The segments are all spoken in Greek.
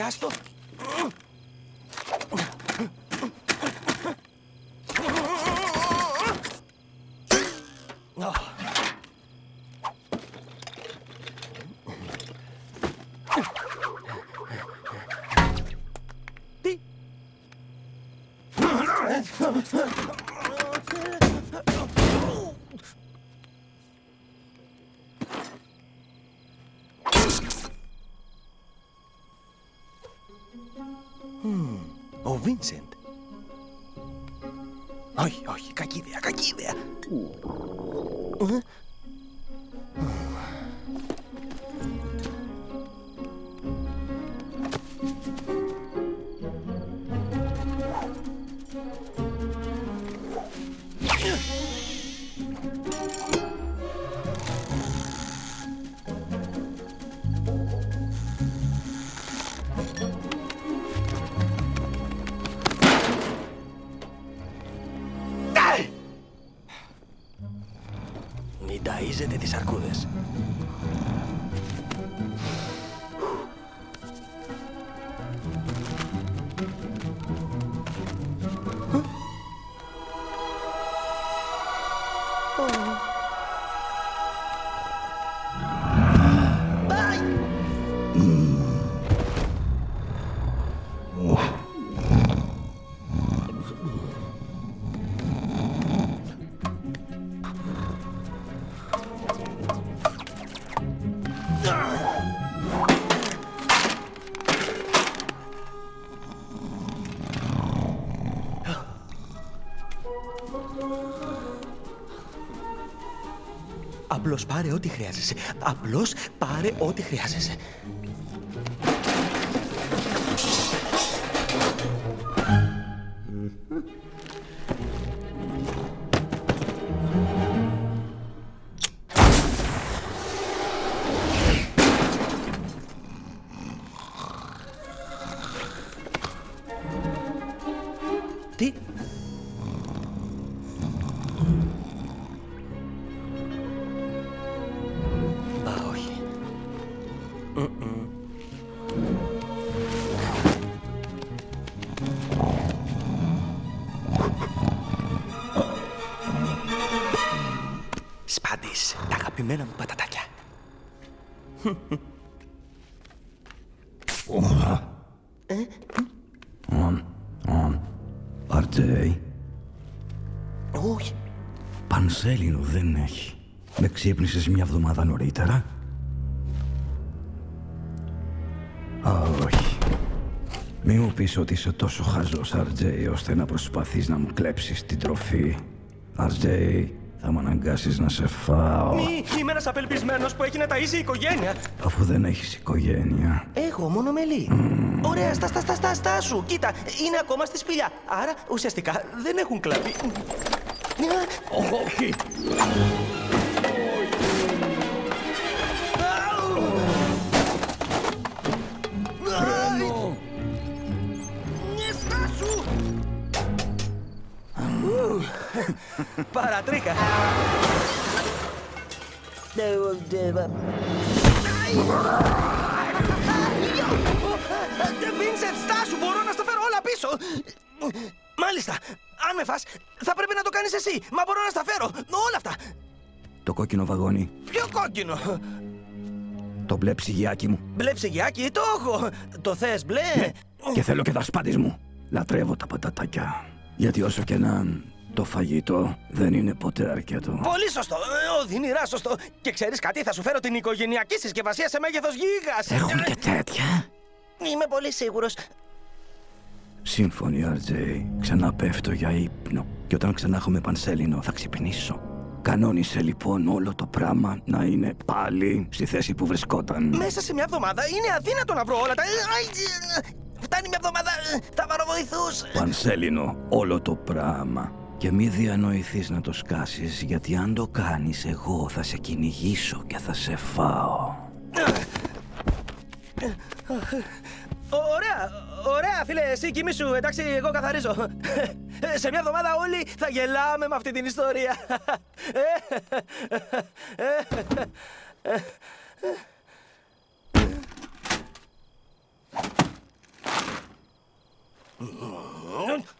Έλα, Μην ταΐζετε τις αρκούδες. Απλώς πάρε ό,τι χρειάζεσαι. Απλώς πάρε ό,τι χρειάζεσαι. Ξύπνησες μια εβδομάδα νωρίτερα; Α, όχι. Μη μου πεις ότι είσαι τόσο χαζός, Αρτζέι, ώστε να προσπαθείς να μου κλέψεις την τροφή. Αρτζέι, θα με αναγκάσεις να σε φάω. μη, είμαι ένας απελπισμένος που έχει να ταΐζει η οικογένεια. Αφού δεν έχεις οικογένεια. Έχω μόνο μελί. Ωραία, στα, στα, στα, στα, στα σου. Κοίτα, είναι ακόμα στη σπηλιά. Άρα, ουσιαστικά, δεν έχουν κλαπεί. Όχι! Παρατρίχα. Βίνσεντ, στάσου, μπορώ να στα φέρω όλα πίσω. Μάλιστα, αν με φας, θα πρέπει να το κάνεις εσύ. Μα μπορώ να στα φέρω, όλα αυτά. Το κόκκινο βαγόνι. Πιο κόκκινο; Το μπλε ψυγιάκι μου. Μπλε ψυγιάκι, το έχω. Το θες μπλε; Και θέλω και τα σπάτης μου. Λατρεύω τα πατατάκια. Γιατί όσο και να το φαγητό δεν είναι ποτέ αρκετό. Πολύ σωστό, ε, οδυνηρά σωστό. Και ξέρεις κάτι, θα σου φέρω την οικογενειακή συσκευασία σε μέγεθος γίγας. Έχουν και τέτοια; Είμαι πολύ σίγουρος. Σύμφωνοι, RJ. Ξανά πέφτω για ύπνο. Και όταν ξανά έχουμε πανσέλινο θα ξυπνήσω. Κανόνισε λοιπόν όλο το πράγμα να είναι πάλι στη θέση που βρισκόταν. Μέσα σε μια εβδομάδα είναι αδύνατο να βρω όλα τα... Ε, αι, ε, Φτάνει μια εβδομάδα, ε, θα πάρω βοηθούς. Πανσέλινο όλο το πράγμα. Και μη διανοηθείς να το σκάσεις, γιατί αν το κάνεις εγώ θα σε κυνηγήσω και θα σε φάω. Ωραία, ωραία φίλε, εσύ κοιμήσου, εντάξει, εγώ καθαρίζω. Σε μια εβδομάδα όλοι θα γελάμε με αυτή την ιστορία. how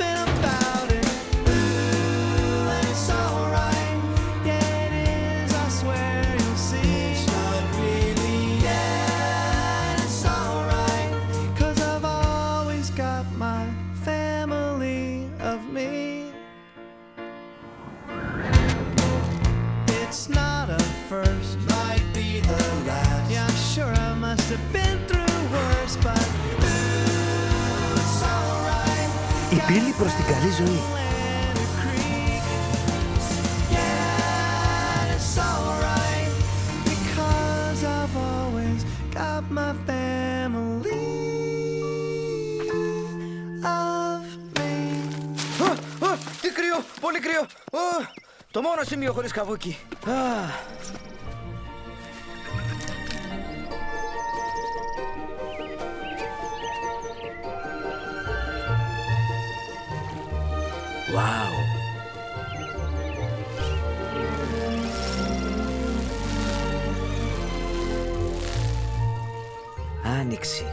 of me. Α, α, τι κρύο, πολύ κρύο. Α, το μόνο σημείο χωρίς καβούκι. Wow. Άνοιξη.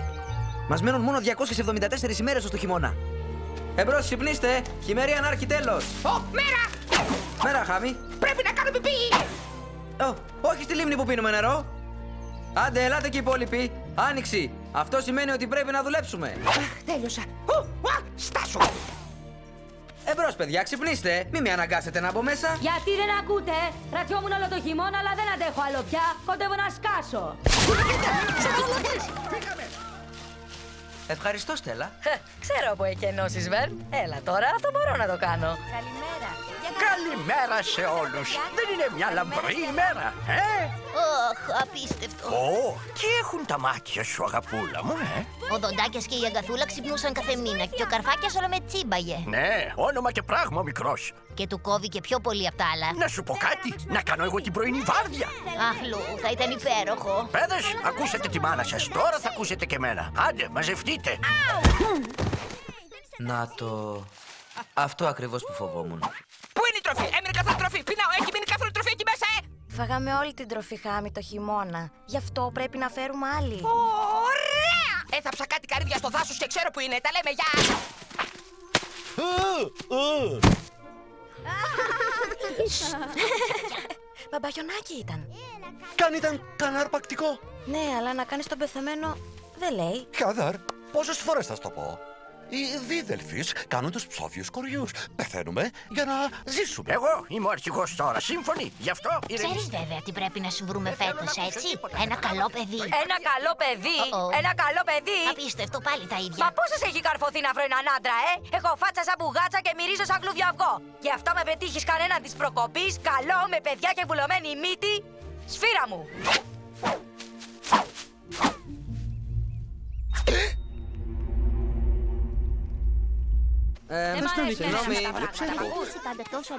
Μας μένουν μόνο 274 ημέρες ως το χειμώνα. Εμπρός, ξυπνήστε. Χειμερή ανάρχη τέλος. Ω, μέρα! Μέρα, Χάμι. Πρέπει να κάνω πιπί! Ω, όχι στη λίμνη που πίνουμε νερό. Άντε, ελάτε και οι υπόλοιποι. Άνοιξη. Αυτό σημαίνει ότι πρέπει να δουλέψουμε. Αχ, τέλειωσα. Παιδιά, ξυπνήστε. Μην με αναγκάσετε να μπω μέσα. Γιατί δεν ακούτε, ρατιόμουν όλο το χειμώνα, αλλά δεν αντέχω άλλο πια. Κοντεύω να σκάσω. Ευχαριστώ, Στέλλα. Ξέρω που έχει ενώσεις, Βέρν. Έλα τώρα, αυτό μπορώ να το κάνω. Καλημέρα. Καλημέρα σε όλους. Δεν είναι μια λαμπρή ημέρα, ε; Ωχ, απίστευτο. Ω, τι έχουν τα μάτια σου, αγαπούλα μου, ε; Ο Δοντάκιας και η Αγκαθούλα ξυπνούσαν κάθε μήνα και ο Καρφάκιας όλο με τσίμπαγε. Ναι, όνομα και πράγμα μικρός. Και του κόβει και πιο πολύ απ' τα άλλα. Να σου πω κάτι, να κάνω εγώ την πρωινή βάρδια. Αχ, Λου, θα ήταν υπέροχο. Παιδες, ακούσατε τη μάνα σας, τώρα θα ακούσετε και εμένα. Άντε, μαζευτείτε. Να το... Αυτό ακριβώς που φοβόμουν. Πού είναι η τροφή; Έμεινε καθόλου τροφή. Πεινάω, έχει μείνει καθόλου τροφή εκεί μέσα, ε! Φάγαμε όλη την τροφή χάμη το χειμώνα. Γι' αυτό πρέπει να φέρουμε άλλη. Ωραία! Έθαψα κάτι καρύδια στο δάσος και ξέρω που είναι. Τα λέμε, γεια! Μπαμπαγιονάκι ήταν. Καν ήταν κανένα αρπακτικό. Ναι, αλλά να κάνεις τον πεθαμένο δεν λέει. Χάδαρ, πόσες φορές θα σου το πω; Οι δίδελφοι κάνουν τους ψόφιου κοριού. Πεθαίνουμε για να ζήσουμε. Εγώ είμαι ο αρχηγός τώρα, σύμφωνοι. Γι' αυτό Ξέρεις ηρεμήστε. βέβαια τι πρέπει να συμβρούμε θέλω να φέτος, ακούσω έτσι; τίποτα. Ένα καλό παιδί. Ένα καλό παιδί! Ω-ω. Ένα καλό παιδί! Απίστευτο, πάλι τα ίδια. Μα πώ σας έχει καρφωθεί να βρω έναν άντρα, ε! Έχω φάτσα σαν μπουγάτσα και μυρίζω σαν κλούδιο αυγό. Γι' αυτό με πετύχεις κανένα της προκοπής, καλό, με παιδιά και βουλωμένη μύτη. Σφύρα μου! Πάντα τόσο Α,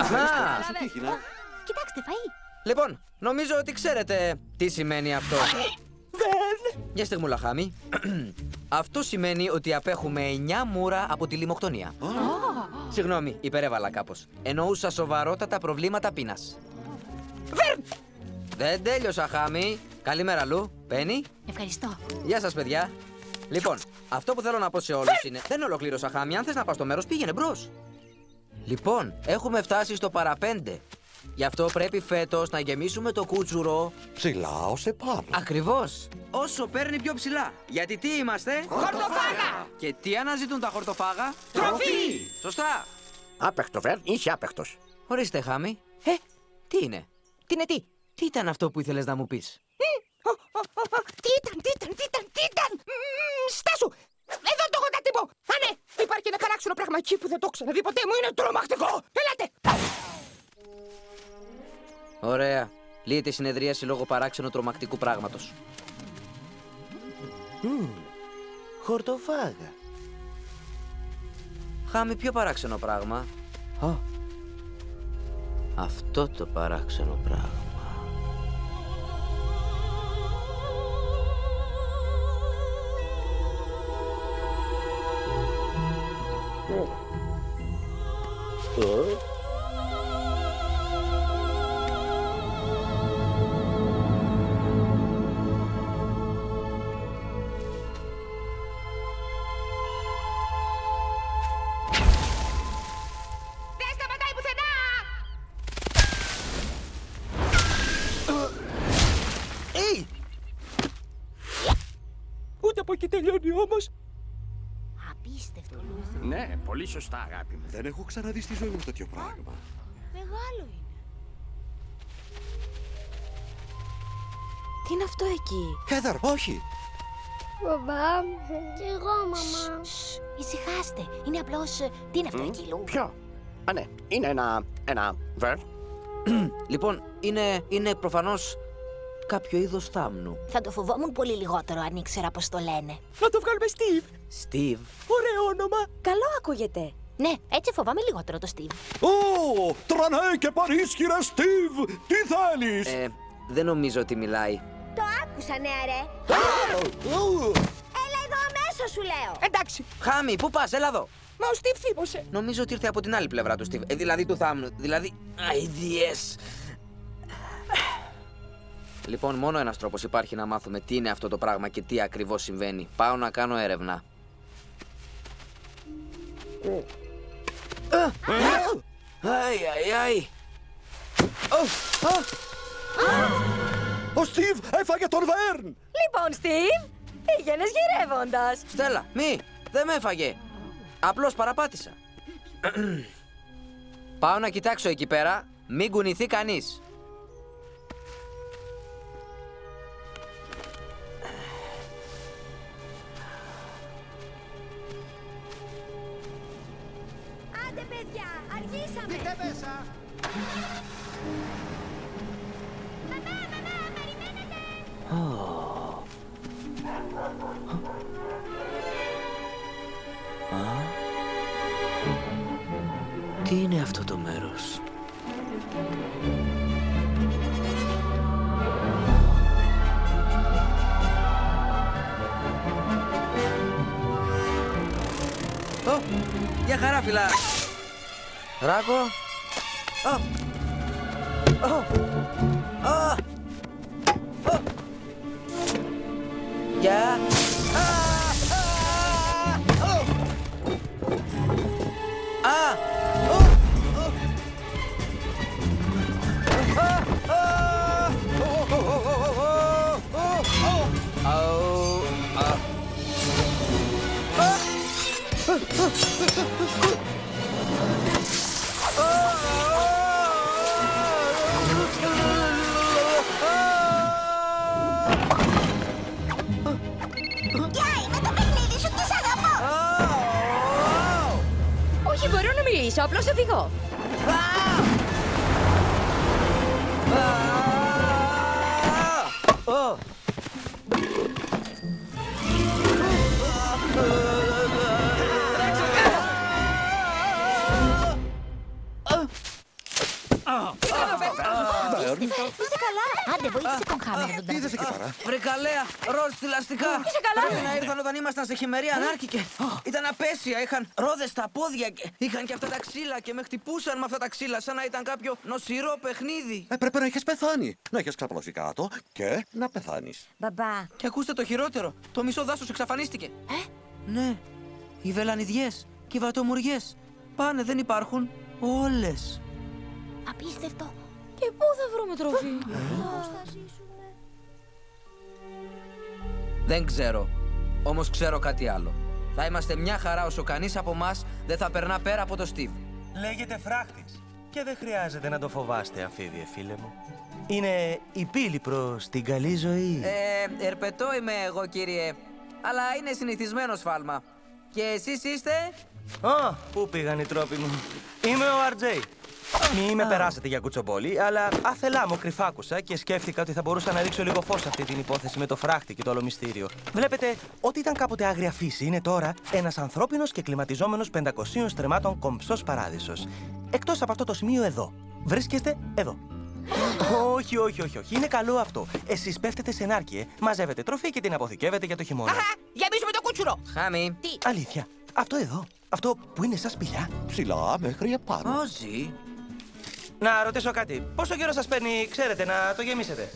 αχα. Κοιτάξτε, φαΐ. Λοιπόν, νομίζω ότι ξέρετε τι σημαίνει αυτό. Για στιγμούλα, Χάμι. αυτό σημαίνει ότι απέχουμε 9 μούρα από τη λιμοκτονία. Συγγνώμη, υπερέβαλα κάπως. Εννοούσα σοβαρότατα προβλήματα πείνας. Δεν τέλειωσα, Χάμι. Καλημέρα, Λου. Πένι. Ευχαριστώ. Γεια σας, παιδιά. Λοιπόν, αυτό που θέλω να πω σε όλους είναι... Δεν ολοκλήρωσα, Χάμι. Αν θες να πας στο μέρος, πήγαινε μπρος. Λοιπόν, έχουμε φτάσει στο παραπέντε. Γι' αυτό πρέπει φέτος να γεμίσουμε το κούτσουρο Ψηλά ως επάνω. ακριβώς. Όσο παίρνει πιο ψηλά. Γιατί τι είμαστε, Χορτοφάγα! Και τι αναζητούν τα χορτοφάγα, Τροφή! Σωστά. Άπεχτο, Βέρν, είσαι άπεχτο. Ορίστε, Χάμι. Ε, τι είναι; Τι είναι τι. Τι ήταν αυτό που ήθελες να μου πεις; Τι ήταν, τι ήταν, τι ήταν, τι ήταν. Μμμ, Στάσου. Εδώ το έχω κάτι πω. Α, ναι. Υπάρχει ένα παράξενο πράγμα εκεί που δεν το ξαναδεί ποτέ μου. Είναι τρομακτικό. Ελάτε. Ωραία. Λύεται η συνεδρίαση λόγω παράξενου τρομακτικού πράγματος. Χορτοφάγα. Χάμι, πιο παράξενο πράγμα. Αυτό το παράξενο πράγμα. Δεν πολύ σωστά, αγάπη μου. Δεν έχω ξαναδεί στη ζωή μου τέτοιο πράγμα. Μεγάλο είναι. Τι είναι αυτό εκεί; Χέδαρ, όχι. Μπαμπά, κι εγώ, μαμά. Ησυχάστε. Είναι απλώς... ε, Τι είναι αυτό εκεί, Λου. Ποιο; Α, ναι, είναι ένα. ένα. Βέρν. Λοιπόν, είναι, είναι προφανώς κάποιο είδος θάμνου. Θα το φοβόμουν πολύ λιγότερο αν ήξερα πώς το λένε. Να το βγάλουμε Steve. Στίβ. Ωραίο όνομα. Καλό ακούγεται. Ναι, έτσι φοβάμαι λιγότερο το Steve. Ω, τρανέ και παρίσχυρε, Στίβ! Τι θέλεις! Ε, δεν νομίζω ότι μιλάει. Το άκουσα, ναι, ρε. Έλα εδώ αμέσως σου λέω. Εντάξει. Χάμι, πού πας, έλα εδώ. Μα ο Steve θύμωσε. Νομίζω ότι ήρθε από την άλλη πλευρά του Στίβ. Ε, δηλαδή του θάμνου. Δηλαδή. Αιδιές. Λοιπόν, μόνο ένας τρόπος υπάρχει να μάθουμε τι είναι αυτό το πράγμα και τι ακριβώς συμβαίνει. Πάω να κάνω έρευνα. Αϊ, αϊ, αϊ. Ο Στίβ έφαγε τον Βέρν! Λοιπόν, Στίβ, πήγαινες γυρεύοντας. Στέλλα, μη, δεν με έφαγε. Απλώς παραπάτησα. Πάω να κοιτάξω εκεί πέρα, μην κουνηθεί κανείς. Τι είναι αυτό το μέρος; Ω, για χαρά φιλά. Ράκο. Ω. Ω. Ω. Ω. Γεια. Μπορώ να μιλήσω, απλώς θα φύγω. Ω. βοήθησε τον Χάμι να τον Τι είδες τραβήξει. εκεί πέρα. Βρε καλέα, ροζ θηλαστικά. Είσαι καλά; Πρέπει να ήρθαν όταν ήμασταν σε χειμερή ανάρκη και ήταν απέσια. Είχαν ρόδες στα πόδια και είχαν και αυτά τα ξύλα και με χτυπούσαν με αυτά τα ξύλα σαν να ήταν κάποιο νοσηρό παιχνίδι. Ε, πρέπει να έχεις πεθάνει. Να έχεις ξαπλώσει κάτω και να πεθάνεις. Μπαμπά, Και ακούστε το χειρότερο, το μισό δάσος εξαφανίστηκε. Ε; Ναι, οι βελανιδιές και οι βατομουριές. Πάνε, δεν υπάρχουν. Όλες. απίστευτο. Και πού θα βρούμε τροφή; Δεν ξέρω. Όμως ξέρω κάτι άλλο. Θα είμαστε μια χαρά όσο κανείς από εμά δεν θα περνά πέρα από το Στίβ. Λέγεται φράχτης. Και δεν χρειάζεται να το φοβάστε, αμφίδιε φίλε μου. Είναι η πύλη προς την καλή ζωή. Ε, ερπετό είμαι εγώ, κύριε. Αλλά είναι συνηθισμένος σφάλμα. Και εσείς είστε; Α, πού πήγαν οι τρόποι μου; Είμαι ο RJ. Μη με περάσετε για κουτσομπόλι, αλλά άθελά μου κρυφά άκουσα και σκέφτηκα ότι θα μπορούσα να ρίξω λίγο φως σε αυτή την υπόθεση με το φράχτη και το όλο μυστήριο. Βλέπετε, ό,τι ήταν κάποτε άγρια φύση είναι τώρα ένας ανθρώπινος και κλιματιζόμενος 500 στρεμάτων κομψός παράδεισος. Εκτός από αυτό το σημείο εδώ. Βρίσκεστε εδώ. όχι, όχι, όχι, όχι. Είναι καλό αυτό. Εσείς πέφτετε σε νάρκιε, μαζεύετε τροφή και την αποθηκεύετε για το χειμώνα. Αχα, γεμίζουμε το κούτσουρο. Χάμι. Αλήθεια. Αυτό εδώ. Αυτό που είναι σαν σπηλιά. Ψηλά μέχρι επάνω. Όζι. Να ρωτήσω κάτι. Πόσο καιρό σας παίρνει, ξέρετε, να το γεμίσετε;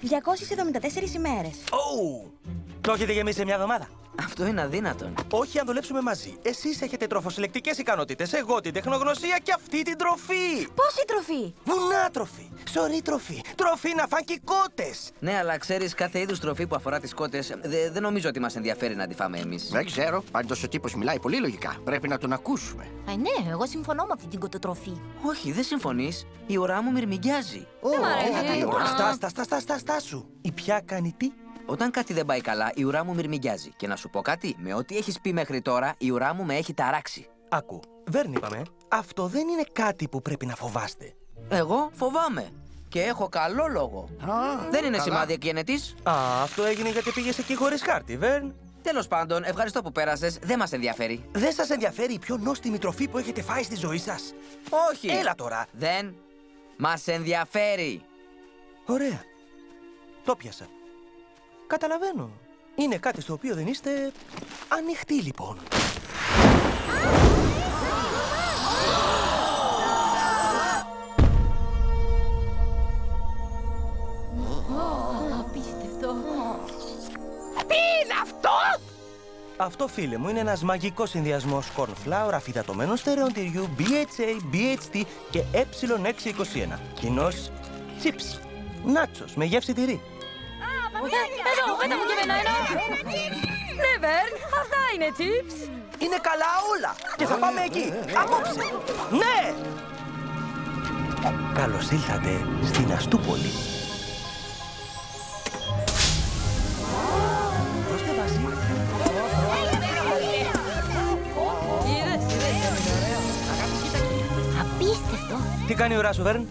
274 ημέρες. Ου! Το έχετε γεμίσει σε μια εβδομάδα. Αυτό είναι αδύνατον. Όχι αν δουλέψουμε μαζί. Εσείς έχετε τροφοσυλλεκτικές ικανότητες, εγώ την τεχνογνωσία και αυτή την τροφή. Πόση τροφή! Βουνά τροφή, σωρή τροφή, τροφή να φάνε και οι κότες. Ναι, αλλά ξέρεις, κάθε είδους τροφή που αφορά τις κότες δεν νομίζω ότι μας ενδιαφέρει να τη φάμε εμείς. Δεν ξέρω. Πάντως ο τύπος μιλάει πολύ λογικά. Πρέπει να τον ακούσουμε. Ε, ναι, εγώ συμφωνώ με αυτή την κοτοτροφή. Όχι, δεν συμφωνείς. Η ουρά μου μυρμηγκιάζει. Δεν μ' αρέσει. Στά, στά, στά, στά, στά, στά σου. Η πια κάνει τι; Όταν κάτι δεν πάει καλά, η ουρά μου μυρμηγκιάζει. Και να σου πω κάτι, με ό,τι έχεις πει μέχρι τώρα, η ουρά μου με έχει ταράξει. Άκου, δεν είπαμε. Αυτό δεν είναι κάτι που πρέπει να φοβάστε. Εγώ φοβάμαι. Και έχω καλό λόγο. δεν είναι σημάδι εκγενετής. Α, αυτό έγινε γιατί πήγες εκεί χωρίς χάρτη, Βέρν. Τέλος πάντων, ευχαριστώ που πέρασες. Δεν μας ενδιαφέρει. Δεν σας ενδιαφέρει η πιο νόστιμη τροφή που έχετε φάει στη ζωή σας; Όχι. Έλα τώρα. Δεν μας ενδιαφέρει. Ωραία. Το πιάσα. Καταλαβαίνω. Είναι κάτι στο οποίο δεν είστε ανοιχτοί λοιπόν. Απίστευτο. Τι είναι αυτό! Αυτό, φίλε μου, είναι ένας μαγικός συνδυασμός cornflour αφυδατωμένου στερεών τυριού BHA, BHT και ε621. Κοινός chips. Νάτσος με γεύση τυρί. Εδώ, πέτα μου και εμένα ένα. Ναι, Βέρν, αυτά είναι chips. Είναι καλά όλα και θα πάμε εκεί. Απόψε. Ναι! Καλώς ήλθατε στην Αστούπολη. Δώστε βάση. Είδες, Απίστευτο. Τι κάνει η ουρά σου, Βέρν;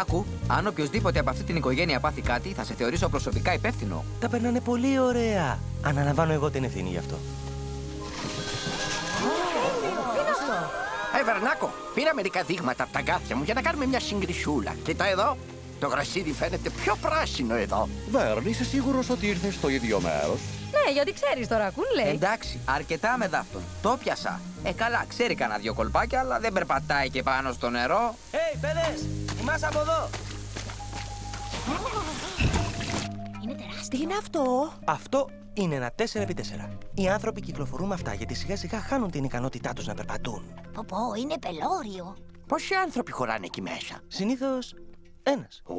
Άκου, αν οποιοδήποτε από αυτή την οικογένεια πάθει κάτι, θα σε θεωρήσω προσωπικά υπεύθυνο. Τα περνάνε πολύ ωραία. Αναλαμβάνω εγώ την ευθύνη γι' αυτό. Ε, Βερνάκο, πήρα μερικά δείγματα από τα γκάθια μου για να κάνουμε μια συγκρισούλα. Κοίτα εδώ. Το γρασίδι φαίνεται πιο πράσινο εδώ. Βέρν, είσαι σίγουρος ότι ήρθες στο ίδιο μέρος; Ναι, γιατί ξέρεις τώρα, ακούν λέει. Εντάξει, αρκετά με δάφτον. Το πιασα. Ε, καλά, ξέρει κανένα δυο κολπάκια, αλλά δεν περπατάει και πάνω στο νερό. Hey, παιδες! Είμαστε από εδώ! Είναι τεράστιο. Τι είναι αυτό! Αυτό είναι ένα 4x4. Οι άνθρωποι κυκλοφορούν με αυτά γιατί σιγά σιγά χάνουν την ικανότητά τους να περπατούν. Πω πω, είναι πελώριο. Πόσοι άνθρωποι χωράνε εκεί μέσα; Συνήθως ένας. Ω,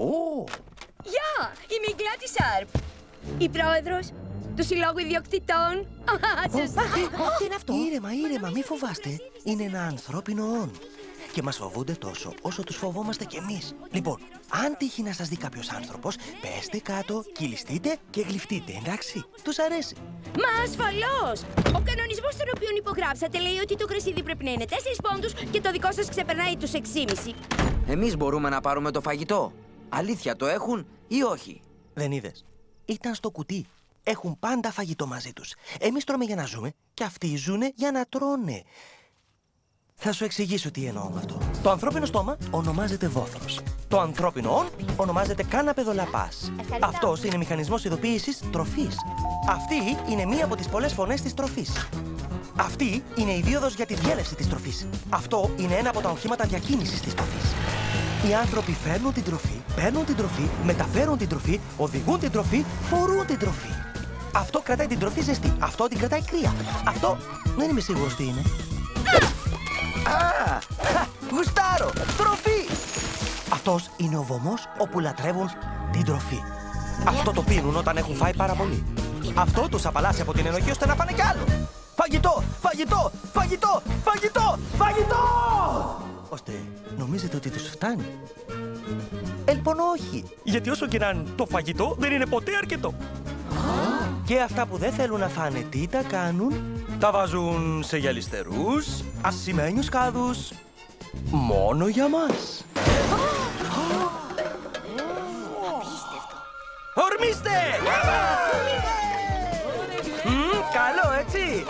Γεια! Είμαι η Γκλάτη Σάρπ. Η πρόεδρος του Συλλόγου Ιδιοκτητών. Σωστά. Τι είναι αυτό! Ήρεμα, ήρεμα, μη φοβάστε. Είναι ένα ανθρώπινο όν. Και μας φοβούνται τόσο όσο τους φοβόμαστε κι εμείς. Λοιπόν, αν τύχει να σας δει κάποιος άνθρωπος, πέστε κάτω, κυλιστείτε και γλυφτείτε, εντάξει; Τους αρέσει. Μα ασφαλώς! Ο κανονισμός τον οποίο υπογράψατε λέει ότι το κρασίδι πρέπει να είναι 4 πόντους και το δικό σας ξεπερνάει τους 6,5. Εμείς μπορούμε να πάρουμε το φαγητό. Αλήθεια, το έχουν ή όχι; Δεν είδες. Ήταν στο κουτί. Έχουν πάντα φαγητό μαζί τους. Εμείς τρώμε για να ζούμε και αυτοί ζουνε για να τρώνε. Θα σου εξηγήσω τι εννοώ με αυτό. Το ανθρώπινο στόμα ονομάζεται βόθρος. Το ανθρώπινο όν ονομάζεται κάναπε δολαπάς. Αυτός είναι μηχανισμός ειδοποίησης τροφής. Αυτή είναι μία από τις πολλές φωνές της τροφής. Αυτή είναι η δίωδος για τη διέλευση της τροφής. Αυτό είναι ένα από τα οχήματα διακίνησης της τροφής. Οι άνθρωποι φέρνουν την τροφή, παίρνουν την τροφή, μεταφέρουν την τροφή, οδηγούν την τροφή, φορούν την τροφή. Αυτό κρατάει την τροφή ζεστή. Αυτό την κρατάει κρύα. Αυτό δεν είμαι σίγουρος τι είναι. Α! χα, Γουστάρω! Τροφή! Αυτός Αυτός είναι ο βωμός όπου λατρεύουν την τροφή. Αυτό το πίνουν όταν έχουν φάει πάρα πολύ. Αυτό τους απαλλάσσει από την ενοχή ώστε να φάνε κι άλλο. Φαγητό, φαγητό, φαγητό, φαγητό, φαγητό! Ώστε νομίζετε ότι τους φτάνει; Ελπονώ όχι. Γιατί όσο και να είναι το φαγητό δεν είναι ποτέ αρκετό. Και αυτά που δεν θέλουν να φάνε τι τα κάνουν; Τα βάζουν σε γυαλιστερούς, ασημένιους κάδους. Μόνο για μας. Ορμήστε! Μμμ, καλό, έτσι!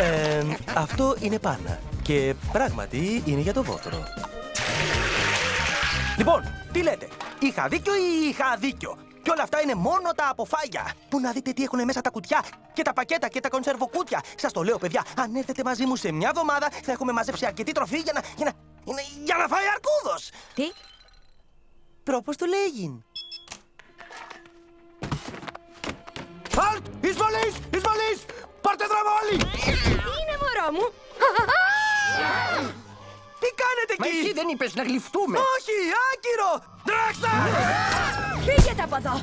Ε, αυτό είναι πάνα. Και πράγματι είναι για το βόθρο. Λοιπόν, τι λέτε, είχα δίκιο ή είχα δίκιο. Και όλα αυτά είναι μόνο τα αποφάγια. Πού να δείτε τι έχουν μέσα τα κουτιά και τα πακέτα και τα κονσερβοκούτια. Σας το λέω, παιδιά, αν έρθετε μαζί μου σε μια εβδομάδα θα έχουμε μαζέψει αρκετή τροφή για να. για να, για να, για να φάει αρκούδος. Τι; Τρόπος του λέγειν. Αλτ! Εισβολής! Εισβολής! Πάρτε δρόμο όλοι! Είναι μωρό μου. Τι κάνετε Μα εκεί! εσύ δεν είπες να γλυφτούμε! Όχι, άκυρο! Τρέξτε! Φύγετε από εδώ.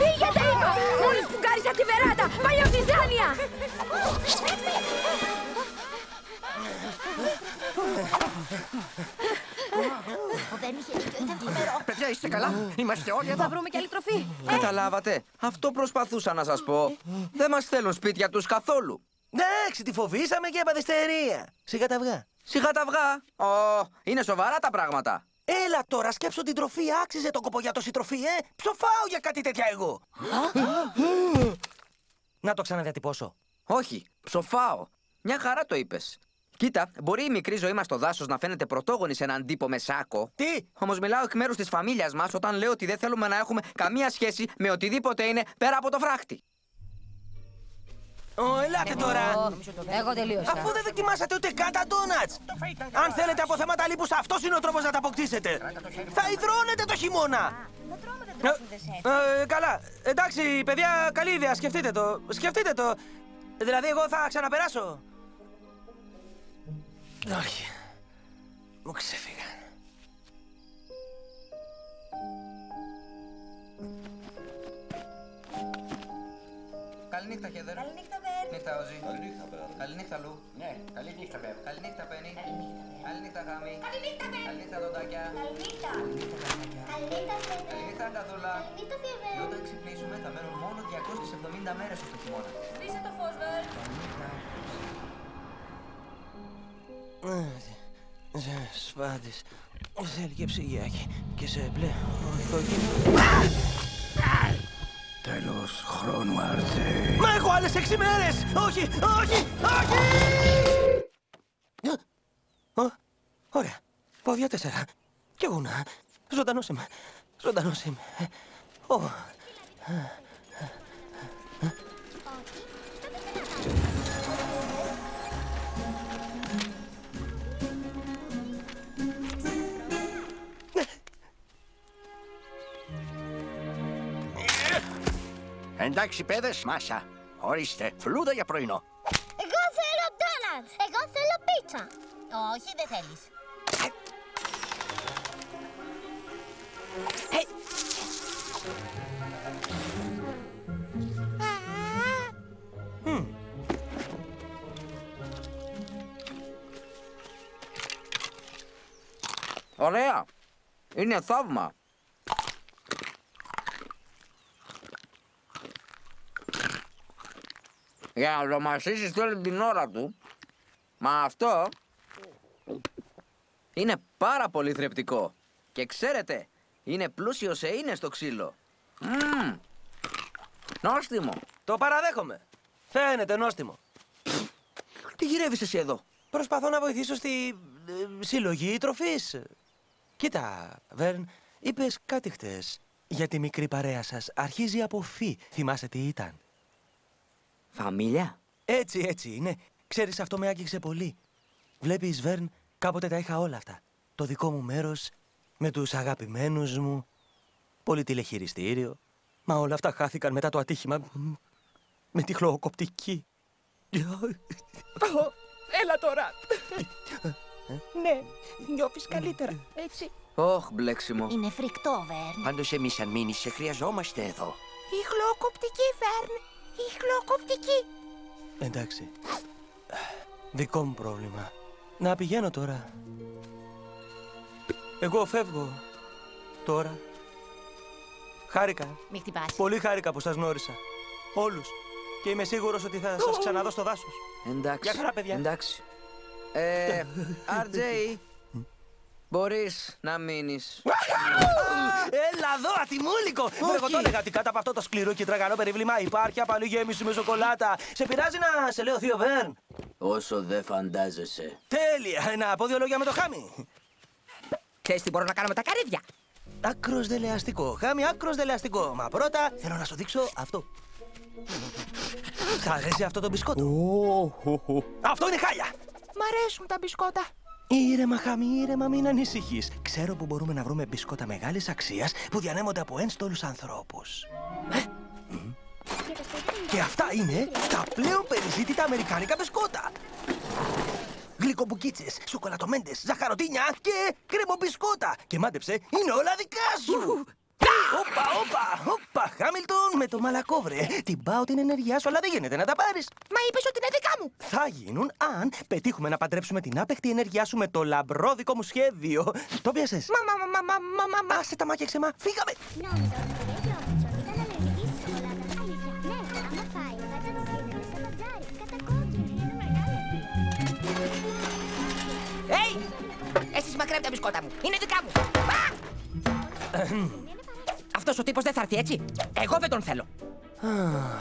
Φύγετε, είπα! Μόλις φουγκάρισα τη βεράτα. Παλιοζυζάνια. Ο Βέρν είχε δίκιο, ήταν τρομερό. Παιδιά, είστε καλά! Είμαστε όλοι Θα εδώ! βρούμε και άλλη τροφή. Καταλάβατε. Αυτό προσπαθούσα να σας πω. Δεν μας θέλουν σπίτια τους καθόλου. Εντάξει, τη φοβήσαμε και έπαθε ιστερία. Σιγά τα αυγά. Σιγά τα αυγά. Ω, είναι σοβαρά τα πράγματα. Έλα τώρα, σκέψω την τροφή. Άξιζε τον κόπο για τόση τροφή, ε! Ψοφάω για κάτι τέτοια εγώ! Να το ξαναδιατυπώσω. Όχι, ψοφάω. Μια χαρά το είπες. Κοίτα, μπορεί η μικρή ζωή μας στο δάσος να φαίνεται πρωτόγονης σε έναν τύπο με σάκο. Τι; Όμως μιλάω εκ μέρους της φαμίλιας μας όταν λέω ότι δεν θέλουμε να έχουμε καμία σχέση με οτιδήποτε είναι πέρα από το φράχτη. Ω, ελάτε τώρα! Εγώ τελείωσα. Αφού δεν δοκιμάσατε ούτε καν τα ντόνατς! Αν θέλετε από θέματα λίπους, αυτός είναι ο τρόπος να τα αποκτήσετε! Θα υδρώνετε το χειμώνα! Ε, ε, καλά. Εντάξει, παιδιά, καλή ιδέα. Σκεφτείτε το. Σκεφτείτε το. Δηλαδή, εγώ θα ξαναπεράσω. Όχι. Μου ξέφυγαν. Καληνύχτα, Χέδερ. Καληνύχτα, Βέρ. Νύχτα, Όζη. Καληνύχτα, Λου. Ναι, καλή νύχτα, βέβαια. Καληνύχτα, Πένι. Καληνύχτα, Χάμι. Καληνύχτα, Βέρν. Καληνύχτα, Δοντάκια. Καληνύχτα. Καληνύχτα, Βέρν. Καληνύχτα, Αγκαδούλα. Καληνύχτα, Και Βέρν. όταν ξυπνήσουμε θα μένουν μόνο 270 μέρες στο χειμώνα. Σβήσε το φως, Βέρ. Σπάτης. Θέλει και ψυγιάκι. Και σε μπλε. Όχι, Τέλος χρόνου, Άρτζεϊ. Μα έχω άλλες έξι μέρες! Όχι, όχι, όχι! Ω, Ωραία. Πόδια τέσσερα. Κι εγώ να. Ζωντανός είμαι. Ζωντανός είμαι. Ω. Εντάξει, παιδες, μάσα. Ορίστε, φλούδα για πρωινό. Εγώ θέλω ντόνατς. Εγώ θέλω πίτσα. Όχι, δεν θέλεις. Ωραία. Είναι θαύμα. Για να το μασίσεις θέλει την ώρα του. Μα αυτό είναι πάρα πολύ θρεπτικό. Και ξέρετε, είναι πλούσιο σε είναι στο ξύλο. Μμμ. Νόστιμο. Το παραδέχομαι. Φαίνεται νόστιμο. Τι γυρεύεις εσύ εδώ; Προσπαθώ να βοηθήσω στη ε, συλλογή τροφής. Κοίτα, Βέρν, είπες κάτι χτες για τη μικρή παρέα σας. Αρχίζει από φύ. Θυμάσαι τι ήταν; Φαμίλια. Έτσι, έτσι, ναι. Ξέρεις, αυτό με άγγιξε πολύ. Βλέπεις, Βέρν, κάποτε τα είχα όλα αυτά. Το δικό μου μέρος, με τους αγαπημένους μου, πολύ τηλεχειριστήριο. Μα όλα αυτά χάθηκαν μετά το ατύχημα μ, με τη χλωοκοπτική. Ω, Έλα τώρα. Ναι, νιώθεις καλύτερα, έτσι. Όχ, μπλέξιμο. Είναι φρικτό, Βέρν. Πάντως εμείς αν μείνεις σε χρειαζόμαστε εδώ. Η χλωκοπτική, Βέρν. Η χλωκοπτική. Εντάξει. Δικό μου πρόβλημα. Να πηγαίνω τώρα. Εγώ φεύγω. Τώρα. Χάρηκα. Μη χτυπάς. Πολύ χάρηκα που σας γνώρισα. Όλους. Και είμαι σίγουρος ότι θα σας ξαναδώ στο δάσος. Εντάξει. Γεια χαρά, παιδιά. Εντάξει. Ε, RJ, μπορείς να μείνεις. Έλα εδώ, ατιμούλικο! Εγώ το έλεγα ότι κάτω από αυτό το σκληρό και τραγανό περιβλήμα υπάρχει απαλή γέμιση με σοκολάτα. Σε πειράζει να σε λέω Θείο Βέρν; Όσο δεν φαντάζεσαι. Τέλεια! Να πω δύο λόγια με το χάμι. Ξέρεις τι μπορώ να κάνω με τα καρύδια; Άκρος δελεαστικό. Χάμι, άκρος δελεαστικό. Μα πρώτα θέλω να σου δείξω αυτό. Σ' αρέσει αυτό το μπισκότο. Αυτό είναι χάλια. Μ' αρέσουν τα μπισκότα. Ήρεμα, χάμι, ήρεμα, μην ανησυχείς. Ξέρω που μπορούμε να βρούμε μπισκότα μεγάλης αξίας που διανέμονται από ένστολους ανθρώπους. Και αυτά είναι τα πλέον περιζήτητα αμερικάνικα μπισκότα. Γλυκομπουκίτσες, σοκολατομέντες, ζαχαροτίνια και κρεμομπισκότα. Και μάντεψε, είναι όλα δικά σου. Όπα, όπα, όπα, Χάμιλτον με το μαλακόβρε. Την πάω την ενέργειά σου, αλλά δεν γίνεται να τα πάρεις. Μα είπες ότι είναι δικά μου. Θα γίνουν αν πετύχουμε να παντρέψουμε την άπεχτη ενέργειά σου με το λαμπρό δικό μου σχέδιο. Το πιάσες. Μα, μα, μα, μα, μα, μα, μα. Άσε τα μάτια ξεμά, φύγαμε. Νόμιζα ότι το λέει Ρόμπινσον ήταν αλλεργική στη σοκολάτα. Αλήθεια. Ναι, άμα φάει, μετά τη γίνεται σε παντζάρι. Κατακόκκινη, είναι μεγάλη. Έι! Εσείς μακριά τα μπισκότα μου. Είναι δικά μου. Α! Αυτός ο τύπος δεν θα έρθει, έτσι. Εγώ δεν τον θέλω.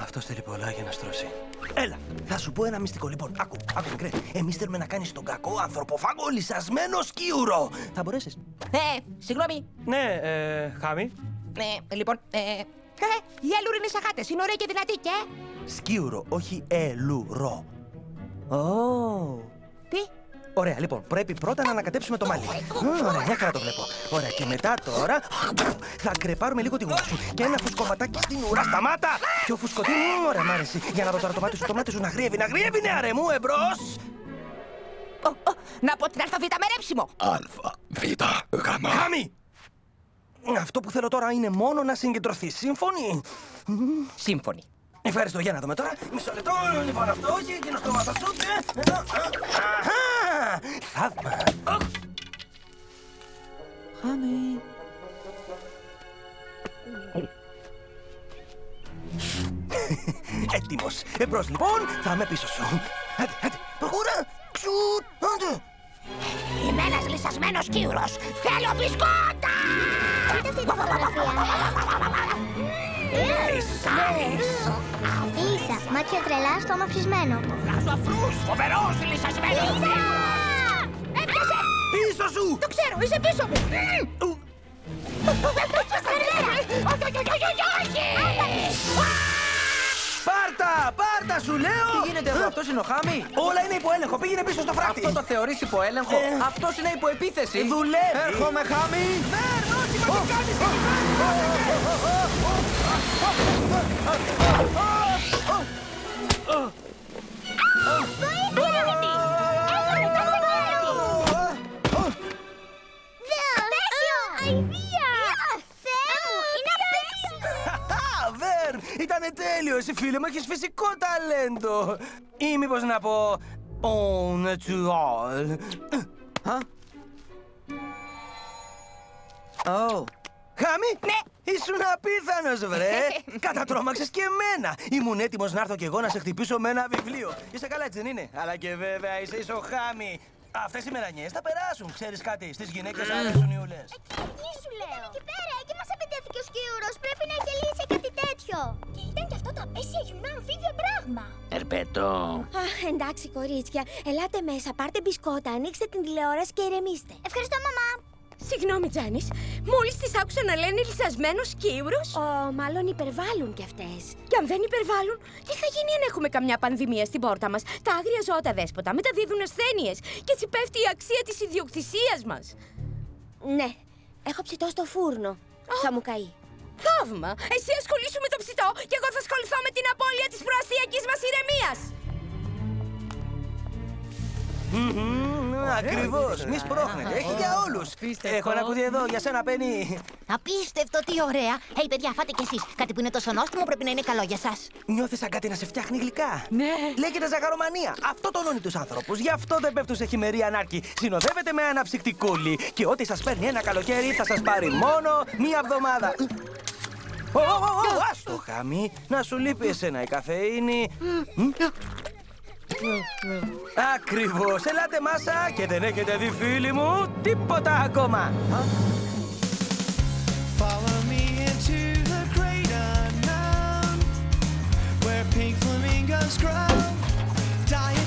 Αυτός θέλει πολλά για να στρώσει. Έλα, θα σου πω ένα μυστικό. Λοιπόν, άκου, άκου, μικρέ. Εμείς θέλουμε να κάνεις τον κακό ανθρωποφάγο λυσσασμένο σκιούρο. Θα μπορέσεις; Ε, συγγνώμη. Ναι, ε, Χάμι. Ε, λοιπόν, ε, ε, οι έλουρινοι σαχάτες είναι ωραίοι και δυνατοί και... Σκιούρο, όχι αίλουρο. Ω. Τι; Ωραία, λοιπόν, πρέπει πρώτα να ανακατέψουμε το μαλλί. Μμ, Ωραία, μια χαρά το βλέπω. Ωραία, και μετά τώρα θα κρεπάρουμε λίγο τη γούνα σου. Και ένα φουσκωματάκι στην ουρά. Σταμάτα! Πιο φουσκωτή. Μμ, Ωραία, μ' άρεσε. Για να δω τώρα το μάτι σου, το μάτι σου να γρύβει, να γρύβει, νεαρέ μου, εμπρός. Ω, ω, να πω την αλφαβήτα με ρέψιμο. Αλφα, β, γάμα. Χάμι! Αυτό που θέλω τώρα είναι μόνο να συγκεντρωθεί. Σύμφωνοι; Σύμφωνοι. Ευχαριστώ, για να δούμε τώρα. Μισό λεπτό. Λοιπόν, αυτό όχι, εκείνος το μάθα σου. ε, εδώ, α, Αχα! Θαύμα. Οχ. Χάμι. Έτοιμος. Εμπρός λοιπόν, θα είμαι πίσω σου. Άντε, άντε, προχώρα. Ξουτ, άντε. Είμαι ένας λυσασμένος κύουρος. Θέλω μπισκότα! Κοίτα αυτή τη φωτογραφία. Λυσάρις! Ίσα, μάτια τρελά, στόμα αυξισμένο. Βγάζω αφρούς, φοβερός λυσασμένος κύουρος! Έπιασε! Πίσω σου. Το ξέρω, είσαι πίσω μου! Όχι, όχι, όχι, όχι, όχι! Πάρτα, πάρτα σου λέω. Τι γίνεται εδώ, αυτός είναι ο Χάμι; Όλα είναι υπό έλεγχο. Πήγαινε πίσω στο φράχτη. Αυτό το θεωρείς υποέλεγχο. Ε. Αυτός είναι υποεπίθεση. Δουλεύει. Έρχομαι, Χάμι. Βέρν, όχι, μας τι κάνεις ήτανε τέλειο. Εσύ φίλε μου έχεις φυσικό ταλέντο. Ή μήπως να πω... Ο natural. Α; Ω, Χάμι, ναι. Ήσουν απίθανος, βρε. Κατατρώμαξες και εμένα. Ήμουν έτοιμος να έρθω κι εγώ να σε χτυπήσω με ένα βιβλίο. Είσαι καλά, έτσι δεν είναι; Αλλά και βέβαια είσαι είσαι ο Χάμι. Αυτές οι μερανιές θα περάσουν. Ξέρεις κάτι, στις γυναίκες αρέσουν οι ουλές. Τι σου λέω! Εκεί πέρα, εκεί μας επιτέθηκε ο σκιούρος. Πρέπει να έχει λύσει κάτι τέτοιο. Και ήταν και αυτό το απέσια γιουνά αμφίβιο πράγμα. Ερπέτο. Αχ, εντάξει, κορίτσια. Ελάτε μέσα, πάρτε μπισκότα, ανοίξτε την τηλεόραση και ηρεμήστε. Ευχαριστώ, μαμά. Συγγνώμη, Τζάνις. Μόλις τις άκουσα να λένε λυσασμένος κύβρο. Ω, μάλλον υπερβάλλουν κι αυτές. Και αν δεν υπερβάλλουν, τι θα γίνει αν έχουμε καμιά πανδημία στην πόρτα μας; Τα άγρια ζώα τα δέσποτα μεταδίδουν ασθένειες. Και έτσι πέφτει η αξία της ιδιοκτησίας μας. Ναι, έχω ψητό στο φούρνο. Θα μου καεί. Θαύμα! Εσύ ασχολήσου με το ψητό και εγώ θα ασχοληθώ με την απώλεια της προαστιακής μας ηρεμίας. Ακριβώ, μη σπρώχνετε. Έχει για όλου. Έχω ένα κουτί εδώ για σένα, Πένι. Απίστευτο, τι ωραία. Hey, παιδιά, φάτε κι εσεί. Κάτι που είναι τόσο νόστιμο πρέπει να είναι καλό για σας. Νιώθει σαν κάτι να σε φτιάχνει γλυκά. Ναι. Λέγεται ζαχαρομανία. Αυτό τονώνει του άνθρωπου. Γι' αυτό δεν πέφτουν σε χειμερή ανάρκη. Συνοδεύεται με αναψυκτικούλι. Και ό,τι σα παίρνει ένα καλοκαίρι θα σα πάρει μόνο μία εβδομάδα. Ω, ω, ω, ω, Άστο χάμι, να σου λείπει εσένα η καφεΐνη. Ναι, ναι. Ακριβώς ελάτε μάσα και δεν έχετε δει, φίλοι μου, τίποτα ακόμα. Φίλοι μου είναι το.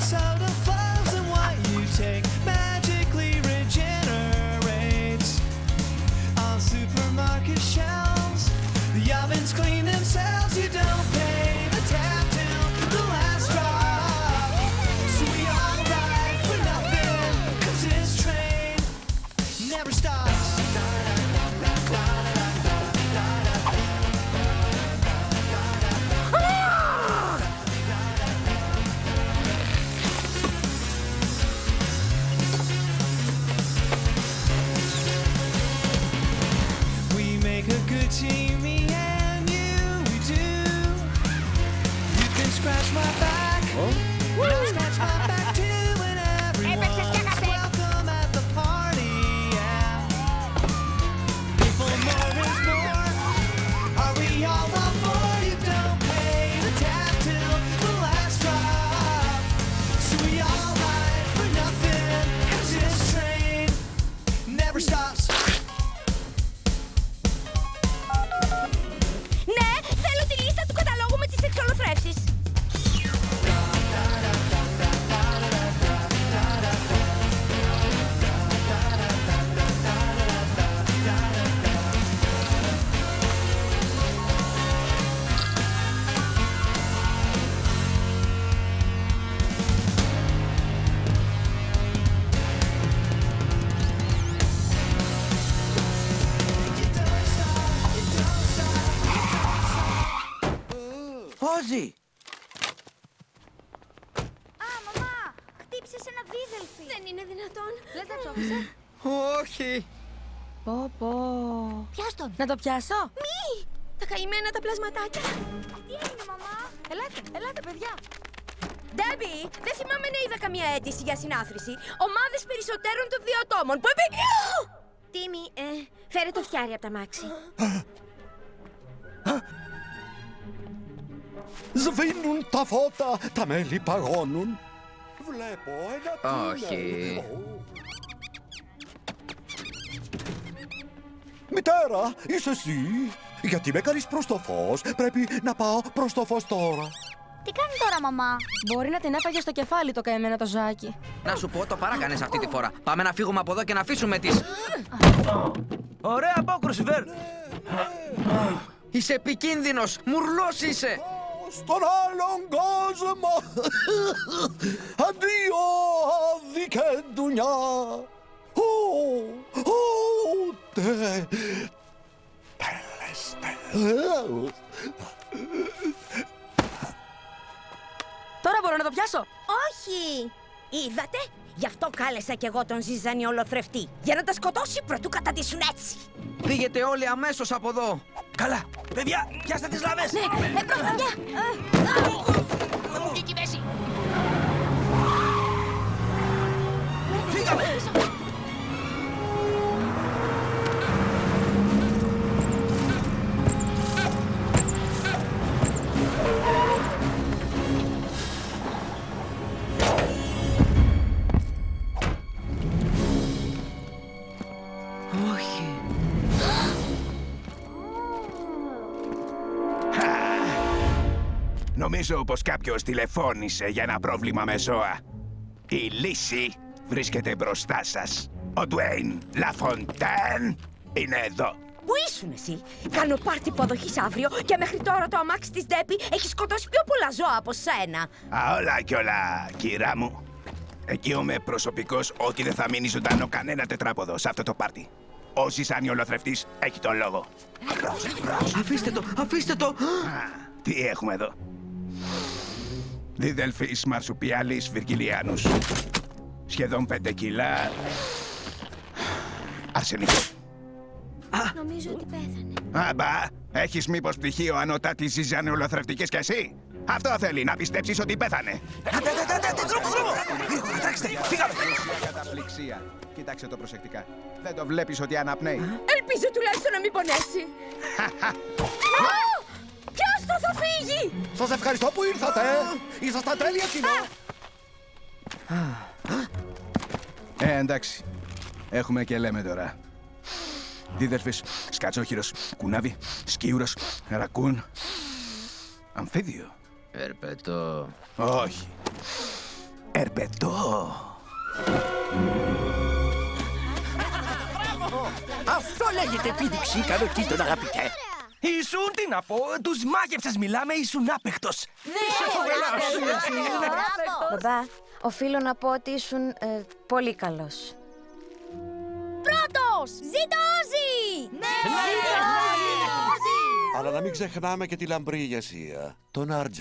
Όζι! Α, μαμά, χτύπησες ένα δίδελφι. Δεν είναι δυνατόν. Λες να ψόφισε. Όχι. Πω πω. Πιάσ' τον. Να το πιάσω; Μη! Τα καημένα τα πλασματάκια. Τι έγινε, μαμά; Ελάτε, ελάτε, παιδιά. Ντέμπι, δεν θυμάμαι να είδα καμία αίτηση για συνάθρηση. Ομάδες περισσότερων των δύο ατόμων που επί... Τίμη, ε, φέρε το φτιάρι από τα μάξι. Σβήνουν τα φώτα, τα μέλη παγώνουν. Βλέπω ένα Όχι. Μητέρα, είσαι εσύ. Γιατί με καλείς προς το φως, πρέπει να πάω προς το φως τώρα. Τι κάνει τώρα, μαμά; Μπορεί να την έφαγε στο κεφάλι το καημένο το ζάκι. Να σου πω, το παράκανες αυτή τη φορά. Πάμε να φύγουμε από εδώ και να αφήσουμε τις... Ωραία απόκρουση, Βέρ. Είσαι επικίνδυνος! Μουρλός είσαι! Στον άλλον κόσμο. Αντίο, άδικε δουλειά. Ω, ούτε. Τέλεστε. Τώρα μπορώ να το πιάσω. Όχι! Είδατε; Γι' αυτό κάλεσα κι εγώ τον ζυζάνι ολοθρευτή. Για να τα σκοτώσει προτού καταντήσουν έτσι. Φύγετε όλοι αμέσως από εδώ! Καλά, παιδιά, πιάστε τις λαβές. Ναι, ε, προχωριά. Θα μου βγήκε η μέση. Φύγαμε. Νομίζω πως κάποιος τηλεφώνησε για ένα πρόβλημα με ζώα. Η λύση βρίσκεται μπροστά σας. Ο Dwayne Λαφοντέν είναι εδώ. Πού ήσουν εσύ? Κάνω πάρτι υποδοχή αύριο και μέχρι τώρα το αμάξι τη Ντέπη έχει σκοτώσει πιο πολλά ζώα από σένα. Α, όλα κι όλα, κυρά μου. Εκεί είμαι προσωπικός ότι δεν θα μείνει ζωντανό κανένα τετράποδο σε αυτό το πάρτι. Όσοι σαν ολοθρευτής έχει τον λόγο. Αφήστε το! Αφήστε το! Α, τι έχουμε εδώ. Δίδελφης μαρσουπιάλης Βυργιλιάνους. Σχεδόν πέντε κιλά. Αρσενικό. Νομίζω ότι πέθανε. Αμπά, έχεις μήπως πτυχίο ανωτάτη ζυζανιολοθρευτικής κι εσύ; Αυτό θέλει, να πιστέψεις ότι πέθανε. Άντε, άντε, άντε, άντε, δρόμο, δρόμο. Γρήγορα, τρέξτε, φύγαμε. Καταπληξία. Κοίταξε το προσεκτικά. Δεν το βλέπεις ότι αναπνέει. Ελπίζω τουλάχιστον να μην πονέσει. Ποιος το θα φύγει! Σας ευχαριστώ που ήρθατε. Ήσασταν τέλεια κοινό. Ε, εντάξει. Έχουμε και λέμε τώρα. Δίδερφης, σκατσόχυρος, κουνάβι, σκίουρος, ρακούν, αμφίδιο. Ερπετό. Όχι. Ερπετό. Αυτό λέγεται επίδειξη ικανοτήτων, αγαπητέ. Ήσουν, τι να πω, τους μάγεψες μιλάμε, ήσουν άπεχτος. Μπαμπά, οφείλω να πω ότι ήσουν ε, πολύ καλός. Πρώτος! Ζήτω Όζη! Ναι! Αλλά να μην ξεχνάμε και τη λαμπρή ηγεσία, τον RJ.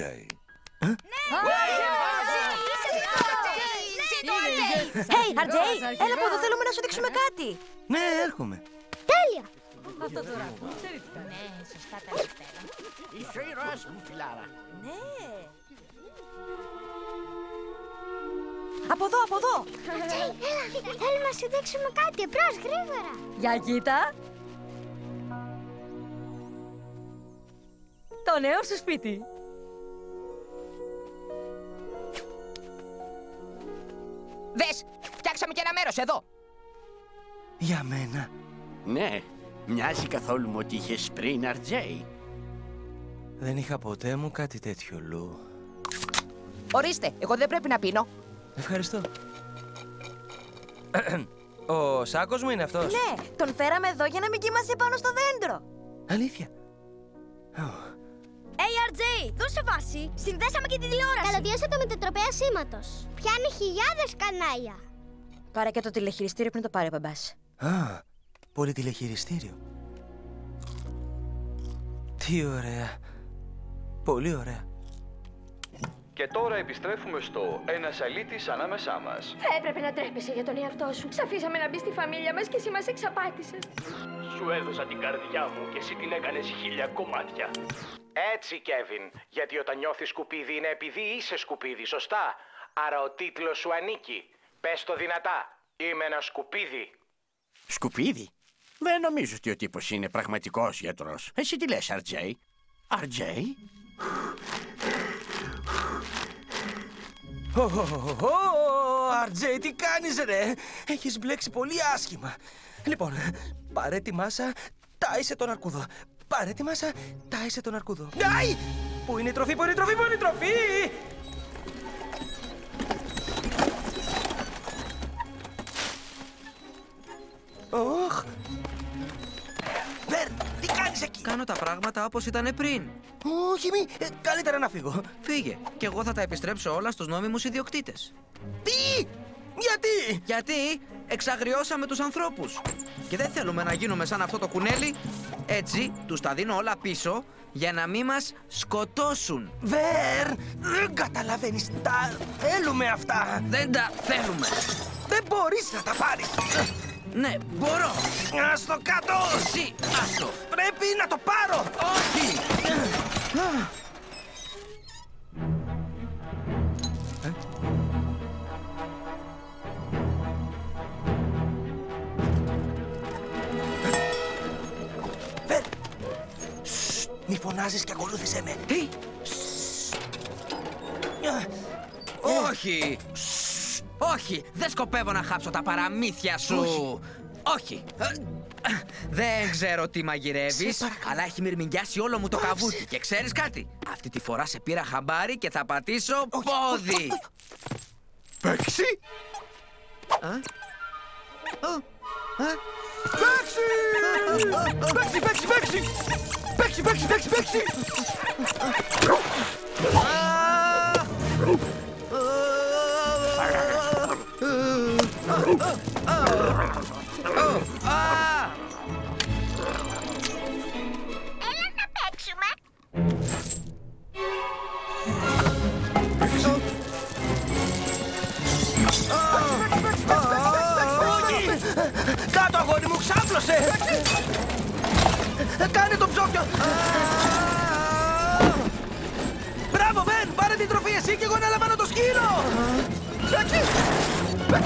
Hey, RJ, έλα από εδώ, θέλουμε να σου δείξουμε κάτι; Ναι, έρχομαι. Τέλεια! Αυτό τώρα. Ναι, σωστά τα λεπτά. Είσαι ήρωας μου, φιλάρα. Ναι. Από εδώ, από εδώ. Τζέι, έλα, θέλουμε να σου δείξουμε κάτι. Εμπρός, γρήγορα. Για κοίτα. Το νέο σου σπίτι. Δες, φτιάξαμε και ένα μέρος εδώ. Για μένα. Ναι, μοιάζει καθόλου με ό,τι είχες πριν, RJ. Δεν είχα ποτέ μου κάτι τέτοιο, Λου. Ορίστε, εγώ δεν πρέπει να πίνω. Ευχαριστώ. Ο σάκος μου είναι αυτός. Ναι, τον φέραμε εδώ για να μην κοιμάσαι πάνω στο δέντρο. Αλήθεια. Hey, RJ, δώσε βάση. Συνδέσαμε και τη τηλεόραση. Καλωδιώσε το μετατροπέα σήματος. Πιάνει χιλιάδες κανάλια. Πάρε και το τηλεχειριστήριο πριν το πάρει ο μπαμπάς. Α, πολυτηλεχειριστήριο. Τι ωραία. Πολύ ωραία. Και τώρα επιστρέφουμε στο Ένα αλήτη ανάμεσά μας. Θα έπρεπε να τρέπεσαι για τον εαυτό σου. Σ' αφήσαμε να μπει στη φαμίλια μας και εσύ μας εξαπάτησες. Σου έδωσα την καρδιά μου και εσύ την έκανες χίλια κομμάτια. Έτσι, Κέβιν, γιατί όταν νιώθεις σκουπίδι είναι επειδή είσαι σκουπίδι, σωστά; Άρα ο τίτλος σου ανήκει. Πες το δυνατά. Είμαι ένα σκουπίδι. Σκουπίδι; Δεν νομίζω ότι ο τύπος είναι πραγματικός γιατρός. Εσύ τι λες, RJ. RJ. Αρτζέι, τι κάνεις ρε! Έχεις μπλέξει πολύ άσχημα. Λοιπόν, πάρε τη μάσα, τάισε τον αρκούδο. Πάρε τη μάσα, τάισε τον αρκούδο. Άι! Πού είναι η τροφή, πού είναι η τροφή, πού είναι η τροφή! Οχ! Βερ, τι κάνεις εκεί! Κάνω τα πράγματα όπως ήταν πριν. Όχι, μη, ε, καλύτερα να φύγω. Φύγε. Και εγώ θα τα επιστρέψω όλα στους νόμιμους ιδιοκτήτες. Τι! Γιατί! Γιατί εξαγριώσαμε τους ανθρώπους. Και δεν θέλουμε να γίνουμε σαν αυτό το κουνέλι. Έτσι, τους τα δίνω όλα πίσω για να μην μας σκοτώσουν. Βερ, δεν καταλαβαίνεις, τα θέλουμε αυτά. Δεν τα θέλουμε. Δεν μπορείς να τα πάρεις. Ναι, μπορώ. Ας το κάτω. Εσύ, άστο. Πρέπει να το πάρω. Όχι. Βερ, Σσ, μη φωνάζεις και ακολούθησέ με. Τι, Α, όχι. Όχι, δεν σκοπεύω να χάψω τα παραμύθια σου. Όχι. Ε, Δεν ξέρω τι μαγειρεύεις, αλλά έχει μυρμηγκιάσει όλο μου το καβούκι. Και ξέρεις κάτι, αυτή τη φορά σε πήρα χαμπάρι και θα πατήσω πόδι. Παίξει! Α; Ω, α; Παίξει, παίξει, παίξει! Παίξει, παίξει, Έλα να παίξουμε. Κάτω αγόρι μου, ξάπλωσε! Κάνε το ψόφιο! Μπράβο, Βεν! Πάρε την τροφή εσύ και εγώ να λαμβάνω το σκύλο! Σου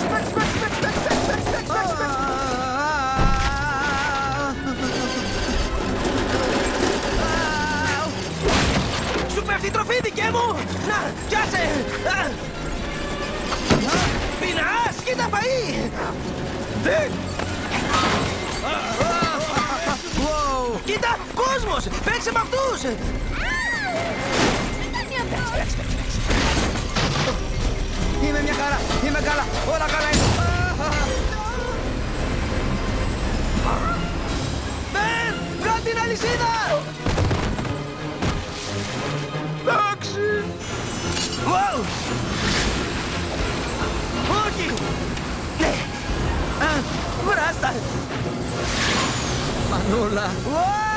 πέφτει η τροφή, δικέ μου! Να, πιάσε! Πεινάς, κοίτα φαΐ! Τι! Ε! Κοίτα, κόσμος! Παίξε με αυτούς! Είμαι μια χαρά! Είμαι καλά! Όλα καλά είναι! Μπεν! Βγάλ' την αλυσίδα! Εντάξει! Wow! Όχι! Ναι! Α, Βράστα! Μανούλα. Wow!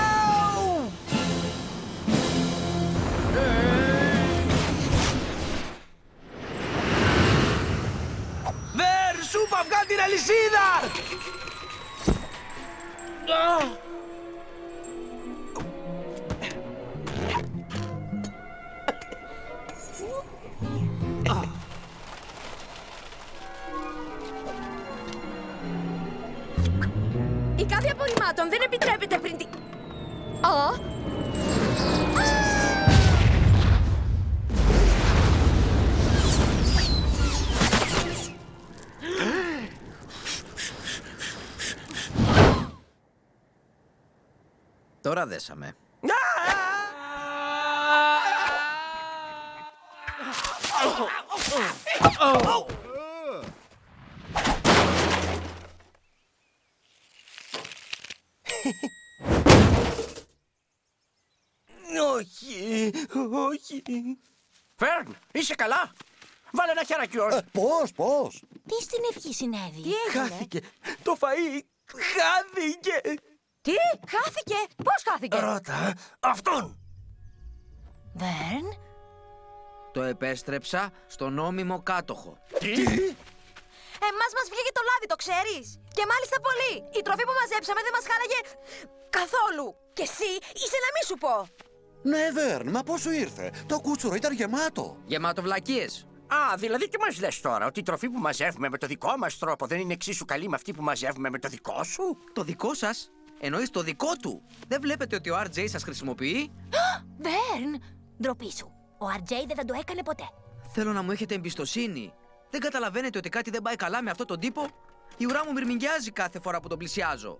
Όχι. Φέρν, είσαι καλά. Βάλε ένα χεράκι ως. Πώς, πώς; Τι στην ευχή συνέβη; Χάθηκε. Το φαΐ χάθηκε. Τι, χάθηκε; Πώς χάθηκε; Ρώτα αυτόν. Βέρν, Το επέστρεψα στο νόμιμο κάτοχο. Εμάς μας βγήκε το λάδι, το ξέρεις; Και μάλιστα πολύ. Η τροφή που μαζέψαμε δεν μας χάλαγε καθόλου. Και εσύ είσαι να μη σου πω. Ναι, Βέρν, μα πώς σου ήρθε; Το κούτσουρο ήταν γεμάτο. Γεμάτο βλακίες. Α, δηλαδή τι μας λες τώρα, ότι η τροφή που μαζεύουμε με το δικό μας τρόπο δεν είναι εξίσου καλή με αυτή που μαζεύουμε με το δικό σου; Το δικό σας. Εννοείς το δικό του. Δεν βλέπετε ότι ο RJ σας χρησιμοποιεί; Βέρν, ντροπή σου. Ο RJ δεν θα το έκανε ποτέ. Θέλω να μου έχετε εμπιστοσύνη. Δεν καταλαβαίνετε ότι κάτι δεν πάει καλά με αυτόν τον τύπο; Η ουρά μου μυρμηγκιάζει κάθε φορά που τον πλησιάζω.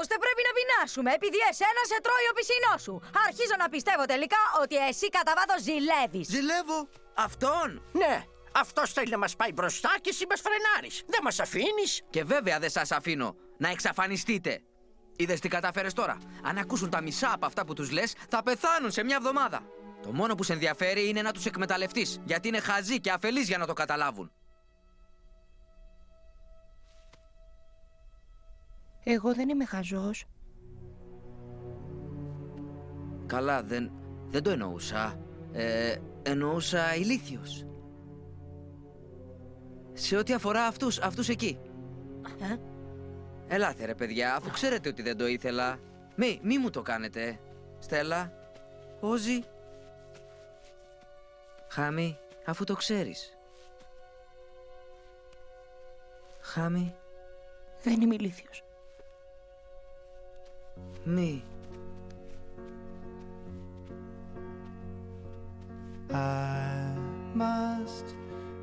Ώστε πρέπει να πεινάσουμε, επειδή εσένα σε τρώει ο πισινός σου. Αρχίζω να πιστεύω τελικά ότι εσύ κατά βάθος ζηλεύεις. Ζηλεύω αυτόν. Ναι, αυτός θέλει να μας πάει μπροστά και εσύ μας φρενάρεις. Δεν μας αφήνεις. Και βέβαια δεν σας αφήνω να εξαφανιστείτε. Είδες τι κατάφερες τώρα. Αν ακούσουν τα μισά από αυτά που τους λες, θα πεθάνουν σε μια εβδομάδα. Το μόνο που σε ενδιαφέρει είναι να τους εκμεταλλευτείς, γιατί είναι χαζοί και αφελείς για να το καταλάβουν. Εγώ δεν είμαι χαζός. Καλά, δεν, δεν το εννοούσα. Ε, εννοούσα ηλίθιος. Σε ό,τι αφορά αυτούς, αυτούς εκεί. Ε; Ελάτε ρε παιδιά, αφού ξέρετε ότι δεν το ήθελα. Μη, μη μου το κάνετε. Στέλλα, Όζη. Χάμι, αφού το ξέρεις. Χάμι, Δεν είμαι ηλίθιος. Μη. I must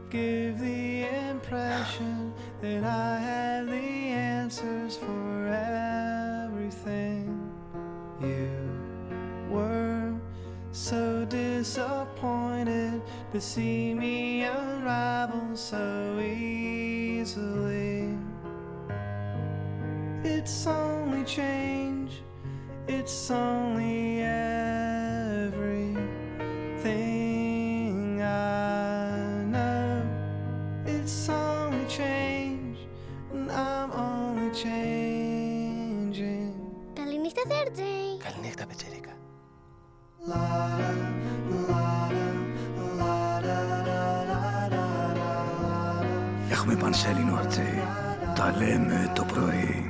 give the impression that I have the answers for everything. You were so disappointed to see me unravel so easily. It's only change, it's only everything I know. It's only change, and I'm only changing. Καληνύχτα, Θέρτζεϊ. Καληνύχτα, Πετσέρικα. Έχουμε πανσέλινο, Αρτζέι. Τα λέμε το πρωί.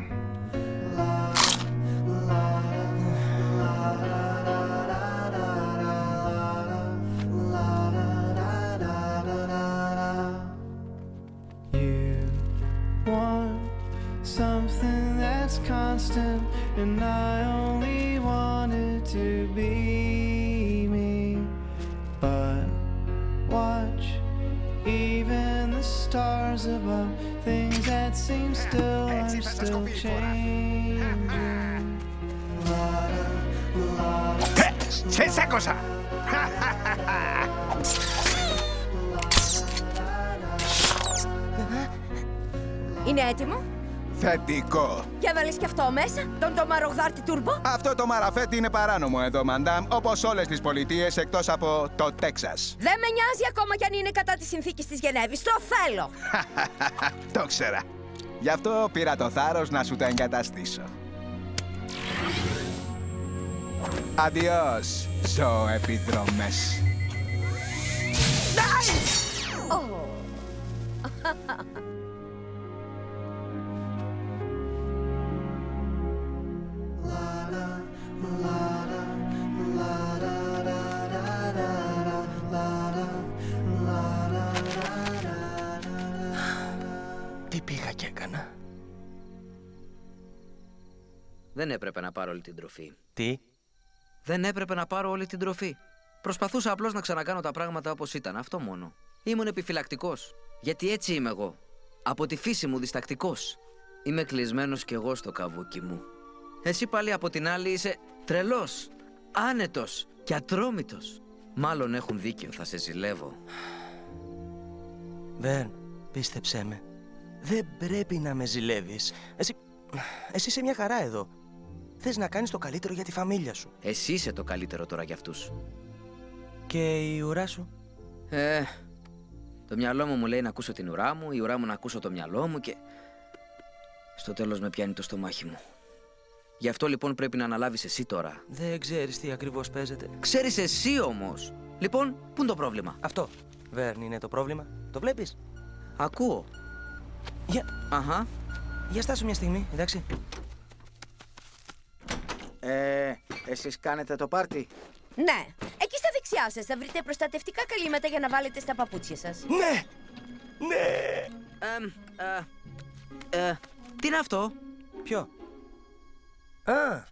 Θετικό. Για βάλεις και αυτό μέσα, τον το μαρογδάρτη τουρμπο. Αυτό το μαραφέτι είναι παράνομο εδώ, μαντάμ, όπως όλες τις πολιτείες εκτός από το Τέξας. Δεν με νοιάζει ακόμα κι αν είναι κατά της συνθήκης της Γενέβης. Το θέλω. το ξέρα. Γι' αυτό πήρα το θάρρος να σου τα εγκαταστήσω. Αντιός, ζωοεπιδρομές. Τι Δεν έπρεπε να πάρω όλη την τροφή. Τι; Δεν έπρεπε να πάρω όλη την τροφή. Προσπαθούσα απλώς να ξανακάνω τα πράγματα όπως ήταν. Αυτό μόνο. Ήμουν επιφυλακτικός. Γιατί έτσι είμαι εγώ. Από τη φύση μου διστακτικός. Είμαι κλεισμένος κι εγώ στο καβούκι μου. Εσύ πάλι από την άλλη είσαι τρελός, άνετος και ατρόμητος. Μάλλον έχουν δίκιο, θα σε ζηλεύω. Βέρν, πίστεψέ με. Δεν πρέπει να με ζηλεύεις. Εσύ... Εσύ είσαι μια χαρά εδώ. Θες να κάνεις το καλύτερο για τη φαμίλια σου. Εσύ είσαι το καλύτερο τώρα για αυτούς. Και η ουρά σου. Ε, το μυαλό μου μου λέει να ακούσω την ουρά μου, η ουρά μου να ακούσω το μυαλό μου και. Στο τέλος με πιάνει το στομάχι μου. Γι' αυτό λοιπόν πρέπει να αναλάβεις εσύ τώρα. Δεν ξέρεις τι ακριβώς παίζεται. Ξέρεις εσύ όμως. Λοιπόν, πού είναι το πρόβλημα; Αυτό. Βέρν είναι το πρόβλημα. Το βλέπεις; Ακούω. Για... Αχα. Για στάσου μια στιγμή, εντάξει. Ε, εσείς κάνετε το πάρτι; Ναι. Εκεί στα δεξιά σας θα βρείτε προστατευτικά καλύματα για να βάλετε στα παπούτσια σας. Ναι! Ναι! Εμ, ε, ε, τι είναι αυτό; Ποιο; Α,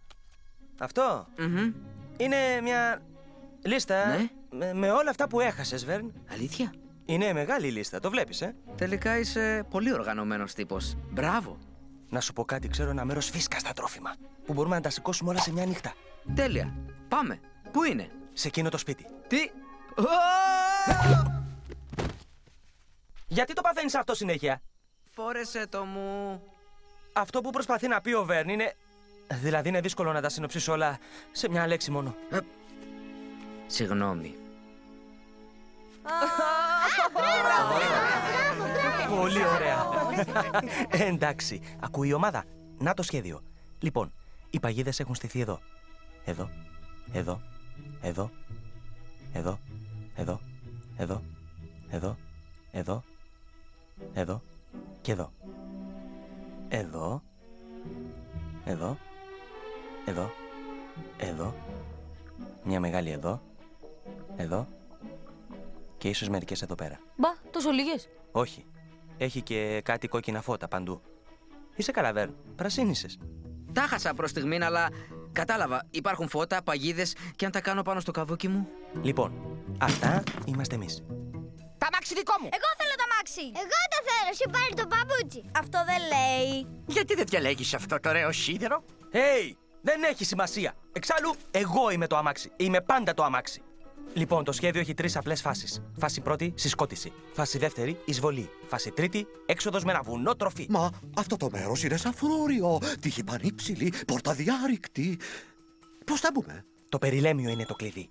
αυτό. Είναι μια λίστα Ναι. με, με όλα αυτά που έχασες, Βέρν. Αλήθεια; Είναι μεγάλη λίστα, το βλέπεις, ε; Τελικά είσαι πολύ οργανωμένος τύπος. Μπράβο. Να σου πω κάτι, ξέρω ένα μέρος φίσκα στα τρόφιμα. Που μπορούμε να τα σηκώσουμε όλα σε μια νύχτα. Τέλεια. Πάμε. Πού είναι; Σε εκείνο το σπίτι. Τι; Γιατί το παθαίνεις αυτό συνέχεια; Φόρεσε το μου. Αυτό που προσπαθεί να πει ο Βέρν είναι... Δηλαδή είναι δύσκολο να τα συνοψίσω όλα σε μια λέξη μόνο. Συγγνώμη. Πολύ ωραία. Εντάξει, ακούει η ομάδα. Να το σχέδιο. Λοιπόν, οι παγίδες έχουν στηθεί εδώ. Εδώ, εδώ, εδώ, εδώ, εδώ, εδώ, εδώ, εδώ, εδώ και εδώ. Εδώ, εδώ, εδώ, εδώ, μια μεγάλη εδώ, εδώ και ίσως μερικές εδώ πέρα. Μπα, τόσο λίγε. Όχι. Έχει και κάτι κόκκινα φώτα παντού. Είσαι καλά, Βέρν. Πρασίνησες. Τα χάσα προ στιγμήν, αλλά κατάλαβα. Υπάρχουν φώτα, παγίδες και αν τα κάνω πάνω στο καβούκι μου. Λοιπόν, αυτά είμαστε εμείς. Τα μάξι δικό μου. Εγώ θέλω το μάξι. Εγώ το θέλω. Σου πάρει το παπούτσι. Αυτό δεν λέει. Γιατί δεν διαλέγεις αυτό το ωραίο σίδερο; Hey! Δεν έχει σημασία. Εξάλλου, εγώ είμαι το αμάξι. Είμαι πάντα το αμάξι. Λοιπόν, το σχέδιο έχει τρεις απλές φάσεις. Φάση πρώτη, συσκότηση. Φάση δεύτερη, εισβολή. Φάση τρίτη, έξοδος με ένα βουνό τροφή. Μα αυτό το μέρος είναι σαν φρούριο. Τύχη πανύψηλη, πόρτα διάρρηκτη. Πώς θα μπούμε; Το περιλέμιο είναι το κλειδί.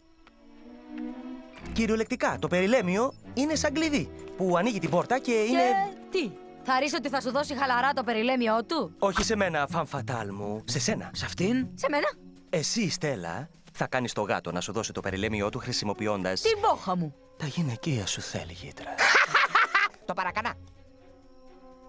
Κυριολεκτικά, το περιλέμιο είναι σαν κλειδί που ανοίγει την πόρτα και είναι. τι, θα ρίσω ότι θα σου δώσει χαλαρά το περιλέμιό του; Όχι σε μένα, φανφατάλ μου. Σε σένα. Σε αυτήν. Σε μένα, Εσύ, Στέλλα, θα κάνεις το γάτο να σου δώσει το περιλέμιό του χρησιμοποιώντας. την μπόχα μου. Τα γυναικεία σου θέλει, γήτρα. Το παρακανά.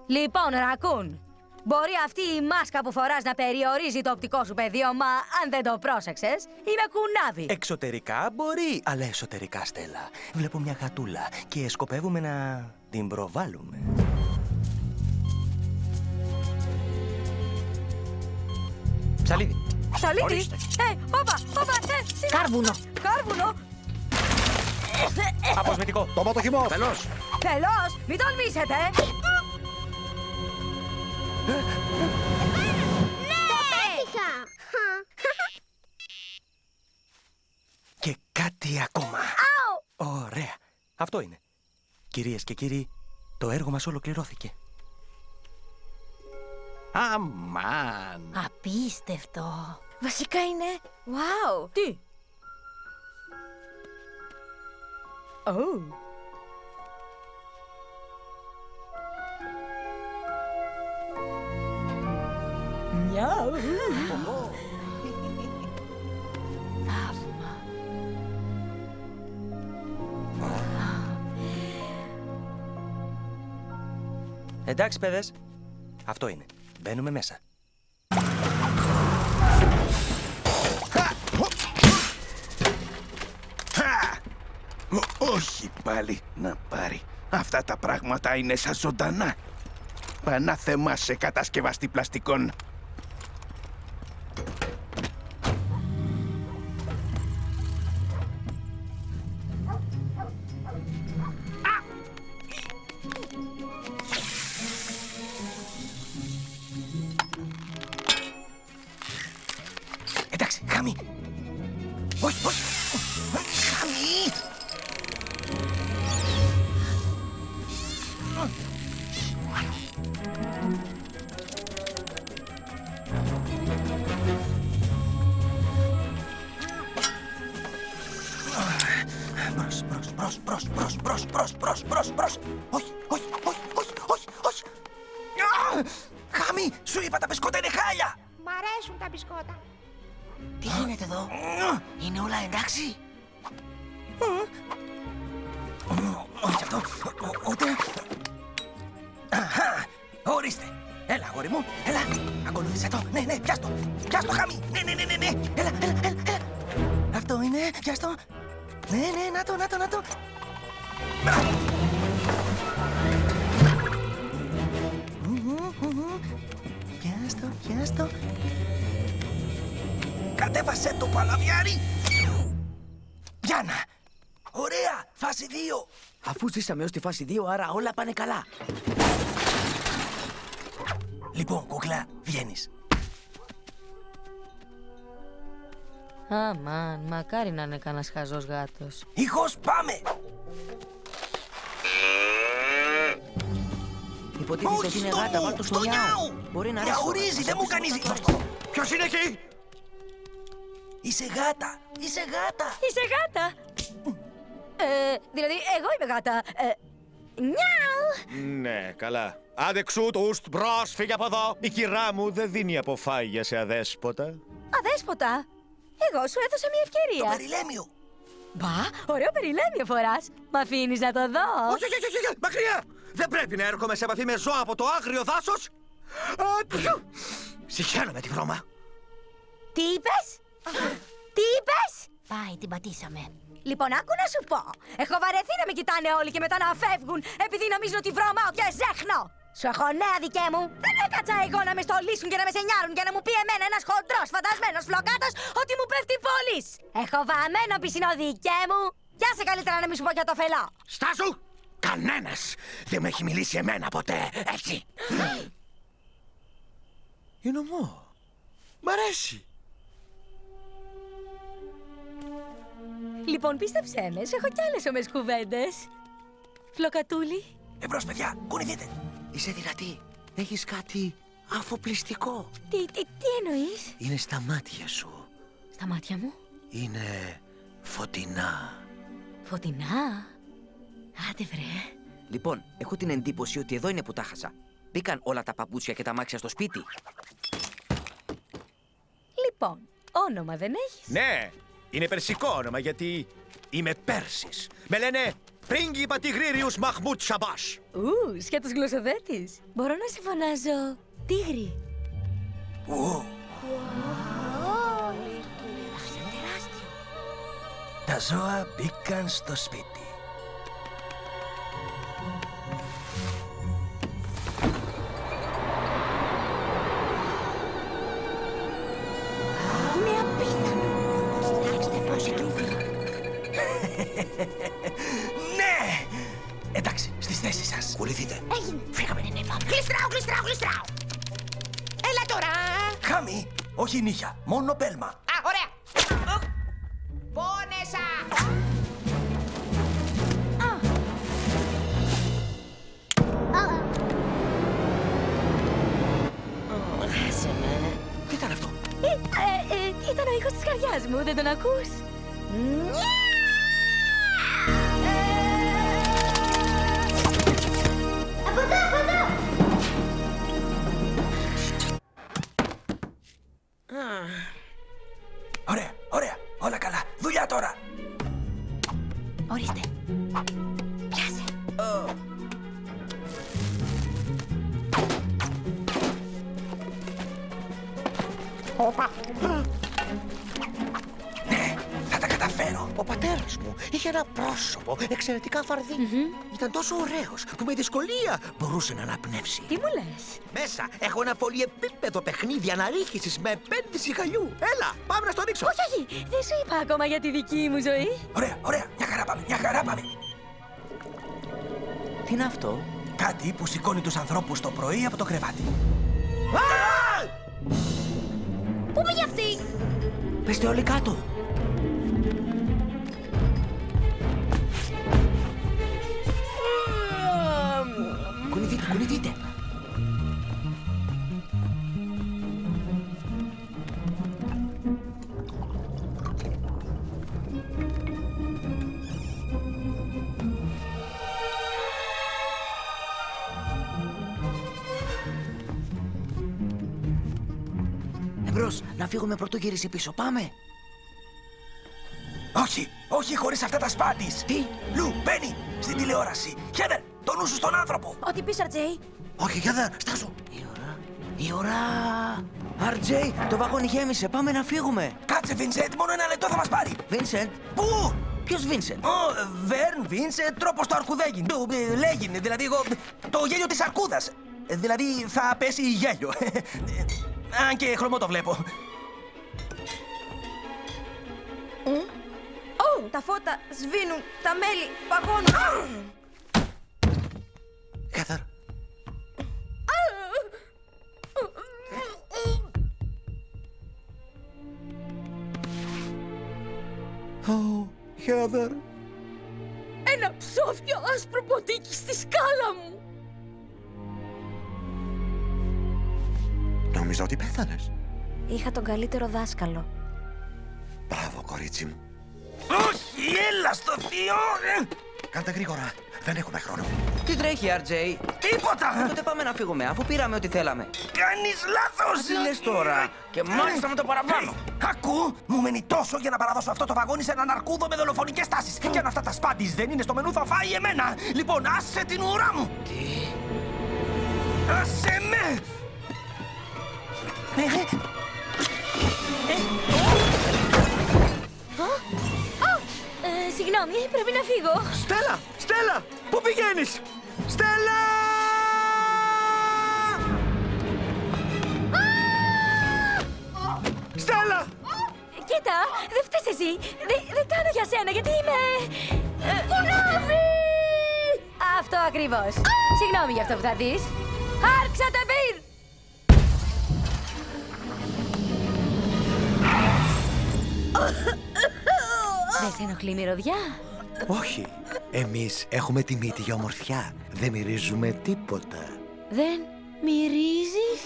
Λοιπόν, Ρακούν, μπορεί αυτή η μάσκα που φοράς να περιορίζει το οπτικό σου πεδίο, μα αν δεν το πρόσεξες, είμαι κουνάβι. Εξωτερικά μπορεί, αλλά εσωτερικά, Στέλλα. Βλέπω μια γατούλα και σκοπεύουμε να την προβάλλουμε. Ψαλίδι. Ψαλίδι. Ορίστε. Ε, όπα, όπα, ε, σιγά. Κάρβουνο. Κάρβουνο. Αποσμητικό. Το μοτοχυμό. Καλώς. Τελώς, μην τολμήσετε. Το πέτυχα! Και κάτι ακόμα. Ωραία. Αυτό είναι. Κυρίες και κύριοι, το έργο μας ολοκληρώθηκε. Αμάν. Απίστευτο. Βασικά είναι. Wow! Τι; Oh. Μιαου. Θαύμα. Εντάξει, παιδες. Αυτό είναι. Μπαίνουμε μέσα. Χα! Ω, όχι πάλι να πάρει. Αυτά τα πράγματα είναι σαν ζωντανά. Πανάθεμά σε κατασκευαστή πλαστικών. Oh, Αφού ζήσαμε ως τη φάση 2, άρα όλα πάνε καλά. Λοιπόν, κούκλα, βγαίνεις. Αμάν, μακάρι να είναι κανένας χαζός γάτος. Ήχος, πάμε. Υποτίθεται ότι είναι γάτα, βάλ' το στο νιάου. Μπορεί να αρέσει. στο Γιαουρίζει, γάτο. δεν μου κάνεις Ποιος είναι εκεί; Είσαι γάτα, είσαι γάτα. Είσαι γάτα. Ε, δηλαδή, εγώ είμαι γάτα. Ε, νιάου. Ναι, καλά. Άντε ξούτ, ουστ, μπρος, φύγε από εδώ. Η κυρά μου δεν δίνει αποφάγια σε αδέσποτα. Αδέσποτα; Εγώ σου έδωσα μια ευκαιρία. Το περιλέμιο. Μπα, ωραίο περιλέμιο φοράς. Μ' αφήνεις να το δω; Όχι, όχι, όχι, όχι, μακριά! Δεν πρέπει να έρχομαι σε επαφή με ζώα από το άγριο δάσος. Α, πιου. Συχαίνομαι τη βρώμα. Τι είπες; Τι είπες; Πάει, την πατήσαμε. Λοιπόν, άκου να σου πω. Έχω βαρεθεί να με κοιτάνε όλοι και μετά να φεύγουν επειδή νομίζουν ότι βρωμάω και ζέχνω. Σου έχω νέα δικέ μου. Δεν έκατσα εγώ να με στολίσουν και να με σενιάρουν και να μου πει εμένα ένας χοντρός φαντασμένος φλοκάτα ότι μου πέφτει πόλης. Έχω βαμμένο πισινό δικέ μου. Κι άσε καλύτερα να μην σου πω για το φελό. Στάσου! Κανένας δεν με έχει μιλήσει εμένα ποτέ, έτσι. Είναι ομό. Μ' αρέσει. Λοιπόν, πίστεψέ με, σε έχω κι άλλες ομές κουβέντες. Φλοκατούλη. Εμπρός, παιδιά, κουνηθείτε. Είσαι δυνατή. Έχεις κάτι αφοπλιστικό. Τι, τι, τι εννοείς; Είναι στα μάτια σου. Στα μάτια μου; Είναι φωτεινά. Φωτεινά; Άντε βρε. Λοιπόν, έχω την εντύπωση ότι εδώ είναι που τα χάσα. Μπήκαν όλα τα παπούτσια και τα μάξια στο σπίτι. Λοιπόν, όνομα δεν έχεις; Ναι, είναι περσικό όνομα γιατί είμαι Πέρσης. Με λένε πρίγκιπα Τιγρίριους Μαχμούτ Σαμπάς. Ου, σκέτος γλωσσοδέτης. Μπορώ να σε φωνάζω τίγρη. Ου, τα ζώα μπήκαν στο σπίτι. Θέσεις σας. Κουληθείτε. Έγινε. Φύγαμε, ναι, ναι, πάμε. Γλιστράω, γλιστράω, γλιστράω. Έλα τώρα. Χάμι, όχι νύχια, μόνο πέλμα. Α, ωραία. Πόνεσα. Άσε με. Τι ήταν αυτό; Ε, ε, ε, ήταν ο ήχος της καρδιάς μου, δεν τον ακούς; Ωραία, εξαιρετικά φαρδί. Ήταν τόσο ωραίος που με δυσκολία μπορούσε να αναπνεύσει. Τι μου λες; Μέσα έχω ένα πολυεπίπεδο παιχνίδι αναρρίχησης με επένδυση χαλιού. Έλα, πάμε να στο ρίξω. Όχι, όχι, δεν σου είπα ακόμα για τη δική μου ζωή. Ωραία, ωραία, μια χαρά πάμε, μια χαρά πάμε. Τι είναι αυτό; Κάτι που σηκώνει τους ανθρώπους το πρωί από το κρεβάτι. Πού πήγε αυτή! Πεστε όλοι κάτω. Κουνηθείτε, κουνηθείτε. Εμπρός, να φύγουμε πρωτού γυρίσει πίσω. Πάμε. Όχι, όχι χωρίς αυτά τα σπάτης. Τι; Λου, μπαίνει στην τηλεόραση. Χέδερ, το νου σου στον άνθρωπο. Ό,τι πεις, Αρτζέι. Όχι, για δε, στάσου. Η ώρα. Η ώρα. RJ, το βαγόνι γέμισε. Πάμε να φύγουμε. Κάτσε, Βινσέντ, μόνο ένα λεπτό θα μας πάρει. Vincent. Πού; Ποιος Vincent? Ω, Βέρν, Βίνσεντ, τρόπος το αρκουδέγιν. Του, ε, Λέγιν, δηλαδή εγώ, το γέλιο της αρκούδας. Ε, Δηλαδή θα πέσει γέλιο. Ε, Αν και χρωμό το βλέπω. Ω, τα φώτα σβήνουν, τα μέλη παγώνουν. Χέδερ, Ω, Χέδερ. Ένα ψόφιο άσπρο ποτίκι στη σκάλα μου! Νόμιζα ότι πέθανες. Είχα τον καλύτερο δάσκαλο. Μπράβο, κορίτσι μου. Όχι, έλα στο θείο. ε. Κάντε γρήγορα. Δεν έχουμε χρόνο. Τι τρέχει, RJ. Τίποτα. Τότε πάμε να φύγουμε, αφού πήραμε ό,τι θέλαμε. Κάνεις λάθος. Τι λες τώρα. Και μάλιστα με το παραπάνω. Hey, ακού, μου μένει τόσο για να παραδώσω αυτό το βαγόνι σε έναν αρκούδο με δολοφονικές τάσεις. Και αν αυτά τα σπάντης δεν είναι στο μενού θα φάει εμένα. Λοιπόν, άσε την ουρά μου. Τι; Άσε με. Συγγνώμη, πρέπει να φύγω. Στέλλα! Στέλλα! Πού πηγαίνεις! Στέλλα! Στέλλα! Κοίτα, δεν φταίς εσύ. Δεν δεν κάνω για σένα, γιατί είμαι... ε, Κουλάβι! Αυτό ακριβώς. Συγγνώμη για αυτό που θα δεις. Άρξα τα μπυρ! Δεν σε ενοχλεί η μυρωδιά; Όχι. Εμείς έχουμε τη μύτη για ομορφιά. Δεν μυρίζουμε τίποτα. Δεν μυρίζεις;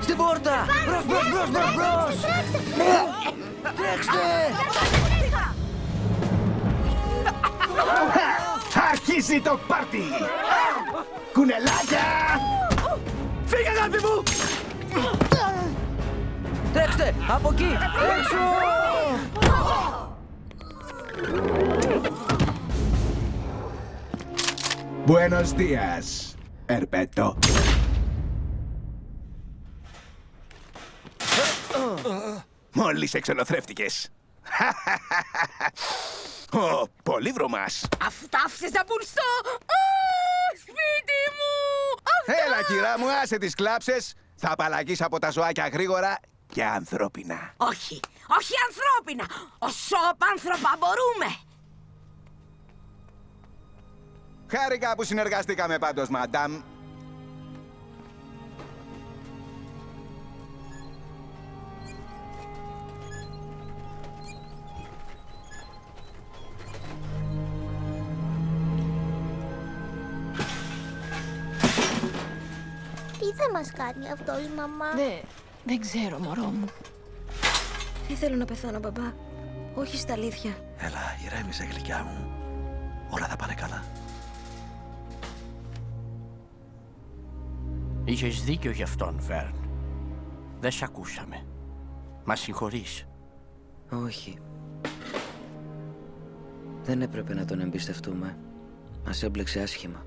Στην πόρτα! Μπρος, μπρος, μπρος, μπρος, μπρος! Τρέξτε! Αρχίζει το πάρτι! Κουνελάκια! Φύγε, αγάπη μου! Τρέξτε, από εκεί. Έξω. Buenos días, Ερπέτο. Μόλις εξολοθρεύτηκες. Ω, πολύ βρωμάς. Αυτά άφησες να μπουν στο... Α, σπίτι μου! Αυτά! Έλα, κυρά μου, άσε τις κλάψες. Θα απαλλαγείς από τα ζωάκια γρήγορα και ανθρώπινα. Όχι, όχι ανθρώπινα. Όσο απάνθρωπα μπορούμε. Χάρηκα που συνεργαστήκαμε πάντως, μαντάμ. Θα μας κάνει αυτός, μαμά; Ναι, δεν ξέρω, μωρό μου. Δεν θέλω να πεθάνω, μπαμπά; Όχι στα αλήθεια. Έλα, ηρέμησε, γλυκιά μου. Όλα θα πάνε καλά. Είχες δίκιο γι' αυτόν, Βέρν. Δεν σ' ακούσαμε. Μα συγχωρείς. Όχι. Δεν έπρεπε να τον εμπιστευτούμε. Μας έμπλεξε άσχημα.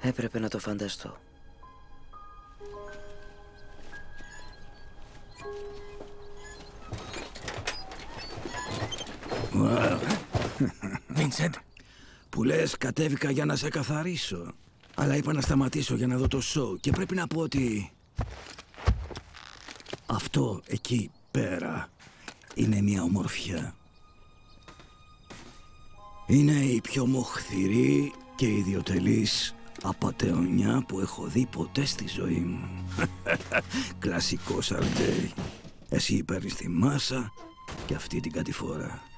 Έπρεπε να το φανταστώ. Βίνσεντ. Που λες κατέβηκα για να σε καθαρίσω. Αλλά είπα να σταματήσω για να δω το σοου και πρέπει να πω ότι... Αυτό εκεί πέρα είναι μια ομορφιά. Είναι η πιο μοχθηρή και ιδιοτελής απατεωνιά που έχω δει ποτέ στη ζωή μου. Κλασικός Αρτέι. Εσύ παίρνεις τη μάσα και αυτή την κατηφορά.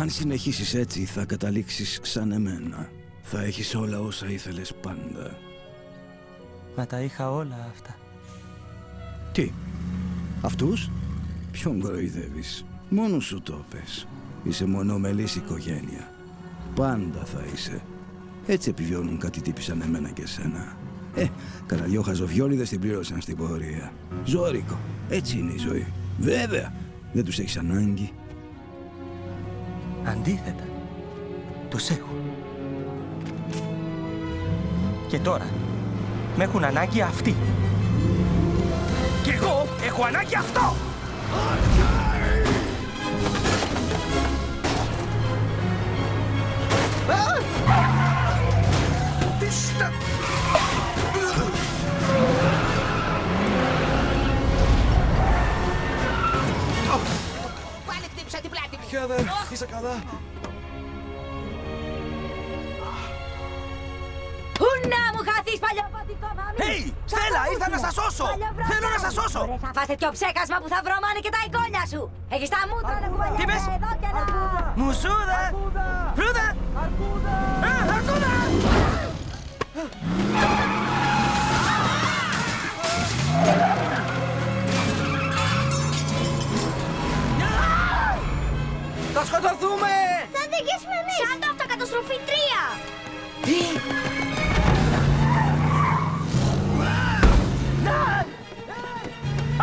Αν συνεχίσεις έτσι θα καταλήξεις σαν εμένα. Θα έχεις όλα όσα ήθελες πάντα. Μα τα είχα όλα αυτά. Τι, αυτούς; Ποιον κοροϊδεύεις; Μόνος σου το πες. Είσαι μονομελής οικογένεια. Πάντα θα είσαι. Έτσι επιβιώνουν κάτι τύποι σαν εμένα και σένα. Ε, κανένα δυο χαζοβιόλιδες την πλήρωσαν στην πορεία. Ζώρικο. Έτσι είναι η ζωή. Βέβαια, δεν τους έχεις ανάγκη. Αντίθετα, τους έχω. Και τώρα, με έχουν ανάγκη αυτοί. Και εγώ έχω ανάγκη αυτό! Χέδερ, είσαι καλά. Πού να μου χαθείς παλιοπατικό μαμί! Hey, Στέλλα, ήρθα να σας σώσω! Θέλω να σας σώσω! Ωραία, θα φας τέτοιο ψέκασμα που θα βρωμάνε και τα εγγόνια σου! Έχεις τα μούτρα να κουβαλιάσαι Τι είπες; εδώ και να... Μουσούδα! Φρούδα! Αρκούδα! Αρκούδα! Σκοτωθούμε! Θα οδηγήσουμε εμείς. Σαν το αυτοκαταστροφή 3!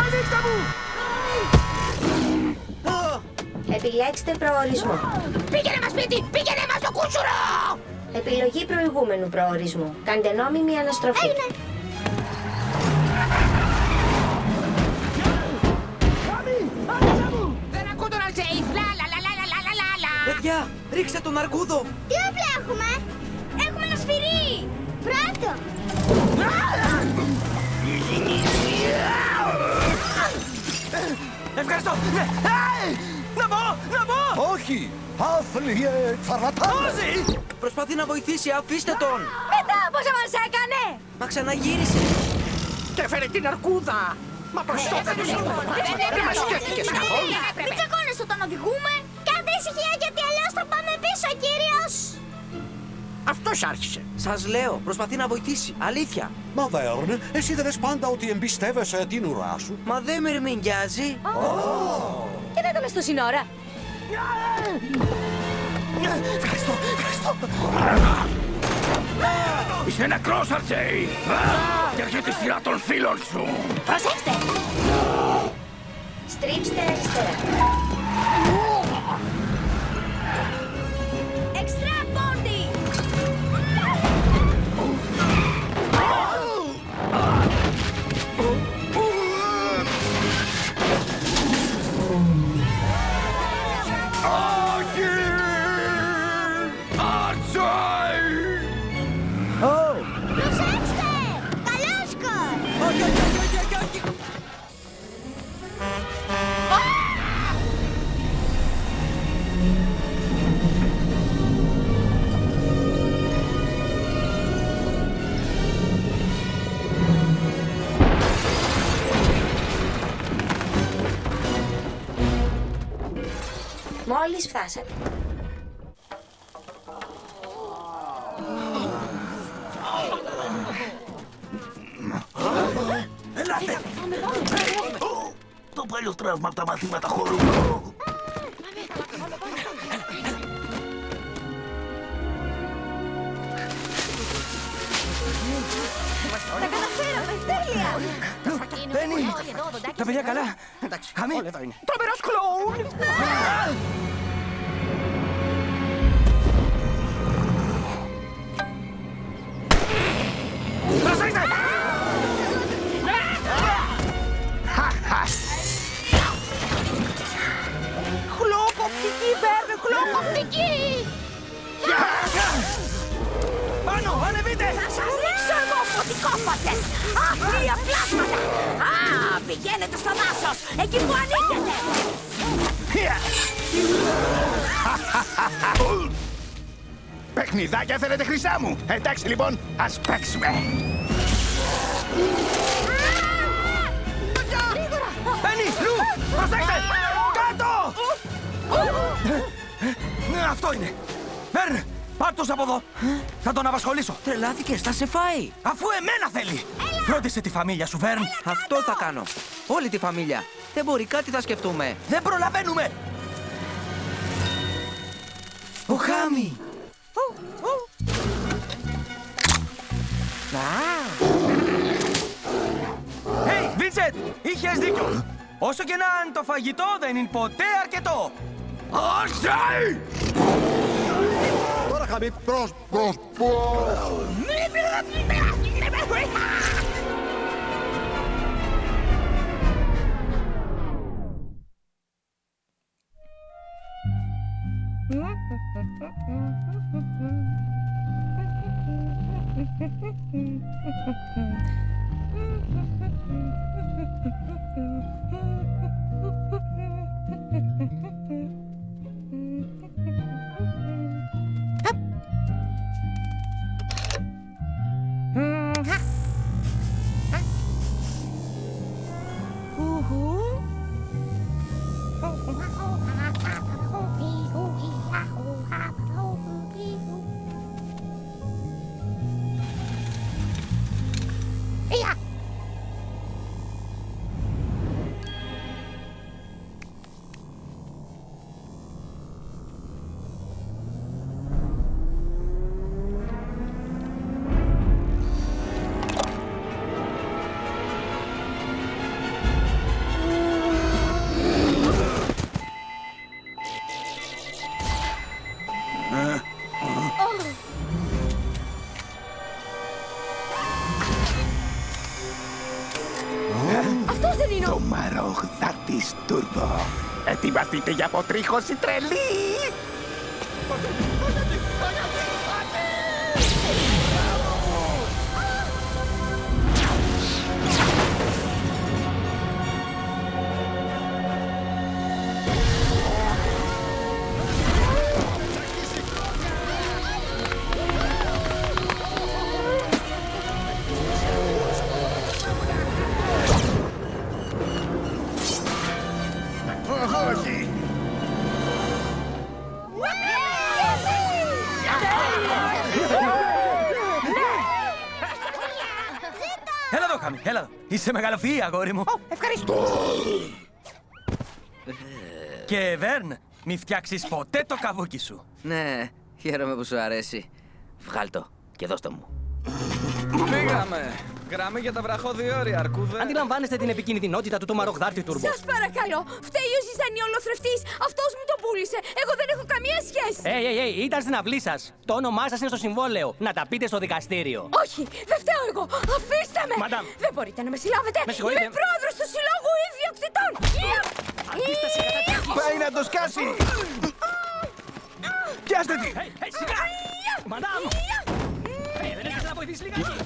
Ανοίξτε μου! Επιλέξτε προορισμό. Πήγαινε μας σπίτι, πήγαινε μας στο κούτσουρο! Επιλογή προηγούμενου προορισμού. Κάντε νόμιμη αναστροφή. Δεν Παιδιά, ρίξτε τον αρκούδο! Τι όπλα έχουμε; Έχουμε ένα σφυρί! Πρώτο. Ευχαριστώ! Ναι! Ε, Να μπω! Να μπω! Όχι! Άθλιε τσαρλατάνε! Όζη! Προσπαθεί να βοηθήσει, αφήστε τον! Μετά πόσα μας έκανε! Μα ξαναγύρισε! Και έφερε την αρκούδα. Μα πως το έκανες αυτό. Δεν μας σκέφτηκες καθόλου. Μην τσακώνεσαι όταν οδηγούμε. Θα πάμε πίσω, κύριος. Αυτός άρχισε. Σας λέω, προσπαθεί να βοηθήσει. Αλήθεια. Μα Βέρν, εσύ δεν λες πάντα ότι εμπιστεύεσαι την ουρά σου; Μα δεν μυρμηγκιάζει. Και δεν το λες τόση ώρα. Ευχαριστώ! Ευχαριστώ! Είσαι νεκρός, Αρτζέι! Και έρχεται η σειρά των φίλων σου! Προσέξτε! Στρίψτε αριστερά. Μόλις φτάσατε. Ελάτε! Το παλιό τραύμα από τα μαθήματα χορού. Τα καταφέραμε, τέλεια! Μπαίνει! Τα παιδιά καλά! Εντάξει, Χαμή! όλα εδώ είναι. Τρομερός κλόουν! Χλωκοπτική, Βέρν, χλωκοπτική! Πάνω, ανεβείτε! Θα σας ρίξω εγώ φωτικόφατες! Άπλια πλάσματα! Α, πηγαίνετε στο δάσος! Εκεί που ανήκετε! Παιχνιδάκια θέλετε χρυσά μου; Εντάξει λοιπόν, ας παίξουμε. Μπαίνει! Λου! Προσέξτε! Κάτω! Ναι, αυτό είναι! Βέρν! Πάρ' τους από εδώ! Θα τον απασχολήσω! Τρελάθηκες, θα σε φάει. Αφού εμένα θέλει! Φρόντισε τη φαμίλια σου, Βέρν! Αυτό θα κάνω. Όλη τη φαμίλια. Δεν μπορεί, κάτι θα σκεφτούμε. Δεν προλαβαίνουμε! Ο Χάμι! Hey, Βίνσεντ! Είχες δίκιο! Όσο και να είναι το φαγητό, δεν είναι ποτέ αρκετό! Όχι! Τώρα χαμί, προς, προς, προς. Αυτός Rijos y Trelí. Είσαι μεγαλοφυή, αγόρι μου. Ευχαριστώ! Και Βέρν, μη φτιάξεις ποτέ το καβούκι σου. Ναι, χαίρομαι που σου αρέσει. Βγάλ' το και δώσ' το μου. Πήγαμε. Γραμμή για τα βραχώδη αρκούδε. Αντιλαμβάνεστε την επικίνδυνοτητα του το μαρογδάρτη τουρμπο. Σας παρακαλώ, φταίει ο ζυζανιολοθρευτής. Αυτός μου το πούλησε. Εγώ δεν έχω καμία σχέση. Ει, ει, ει, ήταν στην αυλή σας. Το όνομά σας είναι στο συμβόλαιο. Να τα πείτε στο δικαστήριο. Όχι, δεν φταίω εγώ. Αφήστε με. Μαντάμ. Δεν μπορείτε να με συλλάβετε. Με συγχωρείτε. Είμαι πρόεδρος του Συλλόγου Ιδιοκτητών. Πάει να το σκάσει. Πιάστε τη. Σιγά! Μαντάμ! Βοηθήσει λιγάκι.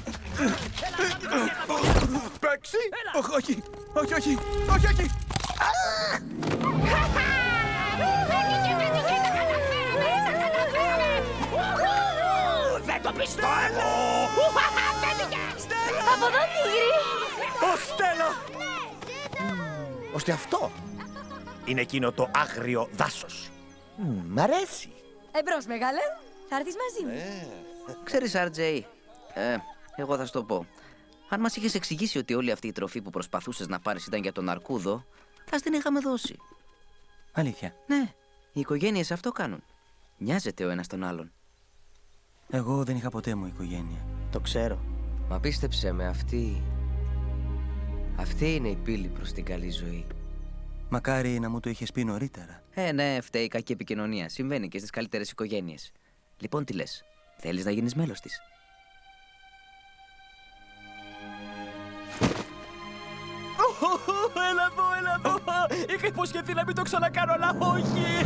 Παίξει. Όχι, όχι. Όχι, όχι. Όχι, όχι. Δεν το πιστεύω! Από εδώ, τίγρη. Ο Στέλλο! Ώστε αυτό είναι εκείνο το άγριο δάσος. Μ' αρέσει. Εμπρός, μεγάλε. Θα έρθεις μαζί μου. Ξέρεις, RJ, ε, εγώ θα σου το πω. Αν μας είχες εξηγήσει ότι όλη αυτή η τροφή που προσπαθούσες να πάρεις ήταν για τον Αρκούδο, θα στην είχαμε δώσει. Αλήθεια. Ναι, οι οικογένειες αυτό κάνουν. Νοιάζεται ο ένας τον άλλον. Εγώ δεν είχα ποτέ μου οικογένεια. Το ξέρω. Μα πίστεψε με, αυτή... Αυτή είναι η πύλη προς την καλή ζωή. Μακάρι να μου το είχες πει νωρίτερα. Ε, ναι, φταίει η κακή επικοινωνία. Συμβαίνει και στις καλύτερες οικογένειες. Λοιπόν, τι λες, θέλεις να γίνεις μέλος της; Έλα εδώ, έλα εδώ. Είχα υποσχεθεί να μην το ξανακάνω, αλλά όχι.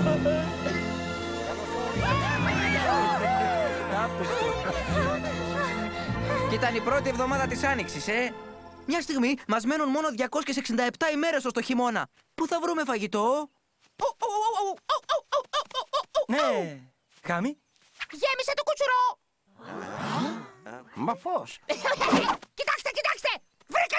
Και ήταν η πρώτη εβδομάδα της Άνοιξης, ε! Μια στιγμή μας μένουν μόνο 267 ημέρες ως το χειμώνα. Πού θα βρούμε φαγητό? Ναι. Χάμι. Γέμισε το κουτσουρό! Μα πώς. κοιτάξτε, κοιτάξτε! Βρήκα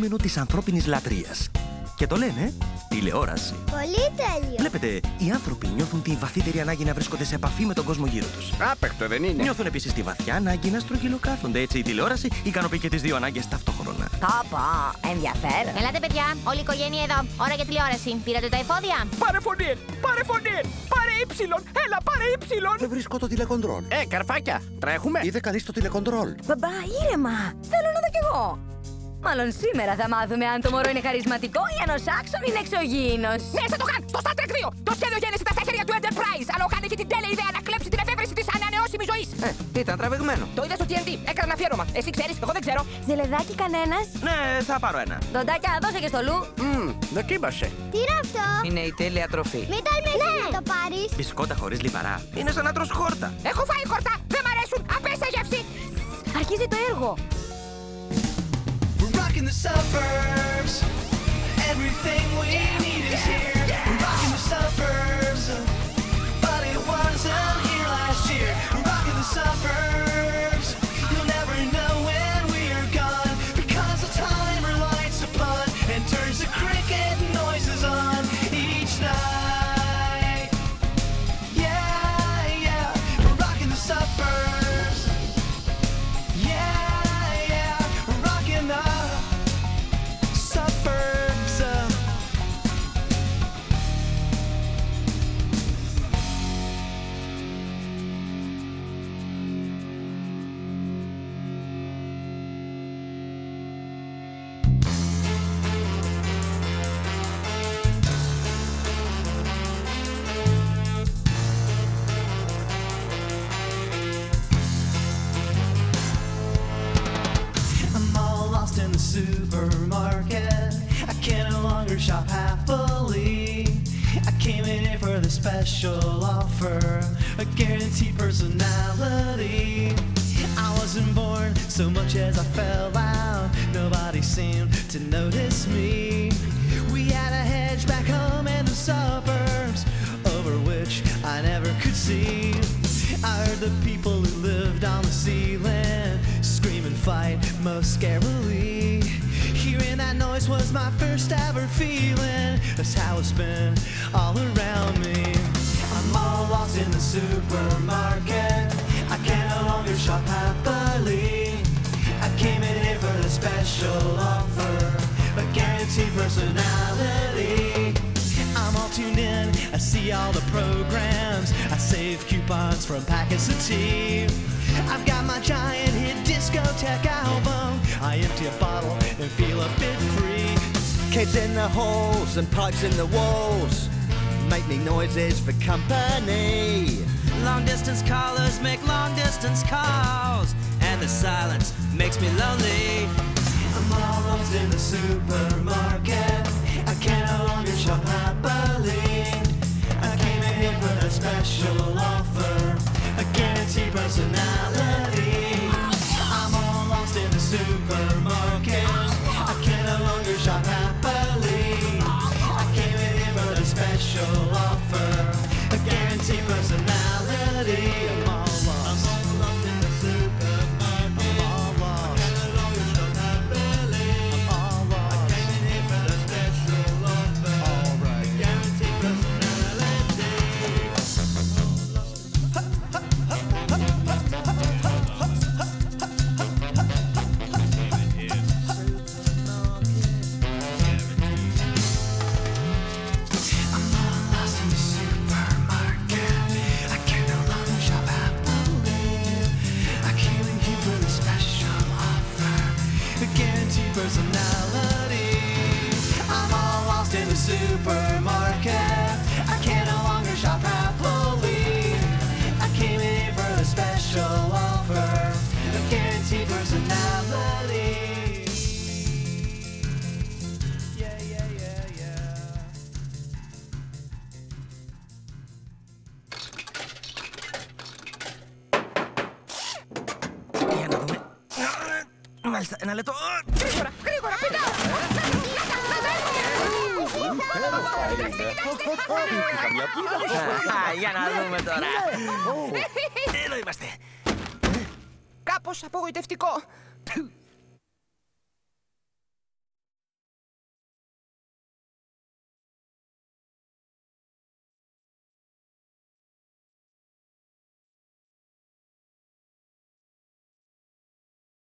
αντικείμενο της ανθρώπινης λατρείας. Και το λένε τηλεόραση. Πολύ τέλειο. Βλέπετε, οι άνθρωποι νιώθουν τη βαθύτερη ανάγκη να βρίσκονται σε επαφή με τον κόσμο γύρω τους. Άπεχτο δεν είναι; Νιώθουν επίσης τη βαθιά ανάγκη να στρογγυλοκάθονται. Έτσι η τηλεόραση ικανοποιεί και τις δύο ανάγκες ταυτόχρονα. Παπα, ενδιαφέρον. Ελάτε, παιδιά, όλη η οικογένεια εδώ. Ώρα για τηλεόραση. Πήρατε τα εφόδια; Πάρε φωνή, πάρε φωνή, πάρε ύψιλον, έλα πάρε ύψιλον. Δεν βρίσκω το τηλεκοντρόλ. Ε, καρφάκια, τρέχουμε. Είδε κανείς το τηλεκοντρόλ. Μπαμπά, ήρεμα. Θέλω να δω κι εγώ. Μάλλον σήμερα θα μάθουμε αν το μωρό είναι χαρισματικό ή αν ο Σάξον είναι εξωγήινος. Ναι, σαν το Χαν, στο Star Trek 2! Το σχέδιο γέννησε τα στα χέρια του Enterprise, αλλά ο Χαν έχει την τέλεια ιδέα να κλέψει την εφεύρεση της ανανεώσιμης ζωής. Ε, τι ήταν τραβηγμένο. Το είδα στο TNT, έκανα αφιέρωμα. Εσύ ξέρεις, εγώ δεν ξέρω. Ζελεδάκι κανένας; Ναι, θα πάρω ένα. Δοντάκια, δώσε και στο Λου. Μμμ, δοκίμασε. Τι είναι αυτό; Είναι η τέλεια τροφή. Μην τολμήσεις να το πάρεις. Μπισκότα χωρίς λιπαρά. Είναι σαν να τρως χόρτα. Έχω φάει χορτά, δεν μ' αρέσουν, απέσια γεύση. Αρχίζει το έργο. We're the suburbs. Everything we need shop happily. I came in here for the special offer, a guaranteed personality. I wasn't born so much as I fell out. Nobody seemed to notice me. We had a hedge back home in the suburbs, over which I never could see. I heard the people who lived on the ceiling fight most scarily. Hearing that noise was my first ever feeling. That's how it's been all around me. I'm all lost in the supermarket. I can no longer shop happily. I came in here for the special offer, a guaranteed personality. I'm all tuned in, I see all the programs. I save coupons from packets of tea. I've got my giant hit discotheque album. I empty a bottle and feel a bit free. Kids in the halls and pipes in the walls make me noises for company. Long distance callers make long distance calls, and the silence makes me lonely. I'm all lost in the supermarket. I can no longer shop happily. I came in here for the special offer, a guaranteed personality. I'm all lost in the supermarket. I can no longer shop supermarket. I can no longer shop happily. I came in for a special offer of guaranteed personality. Yeah, yeah, yeah, yeah. Mä sitä enää letoon. Για να δούμε τώρα. Εδώ είμαστε. Κάπως απογοητευτικό.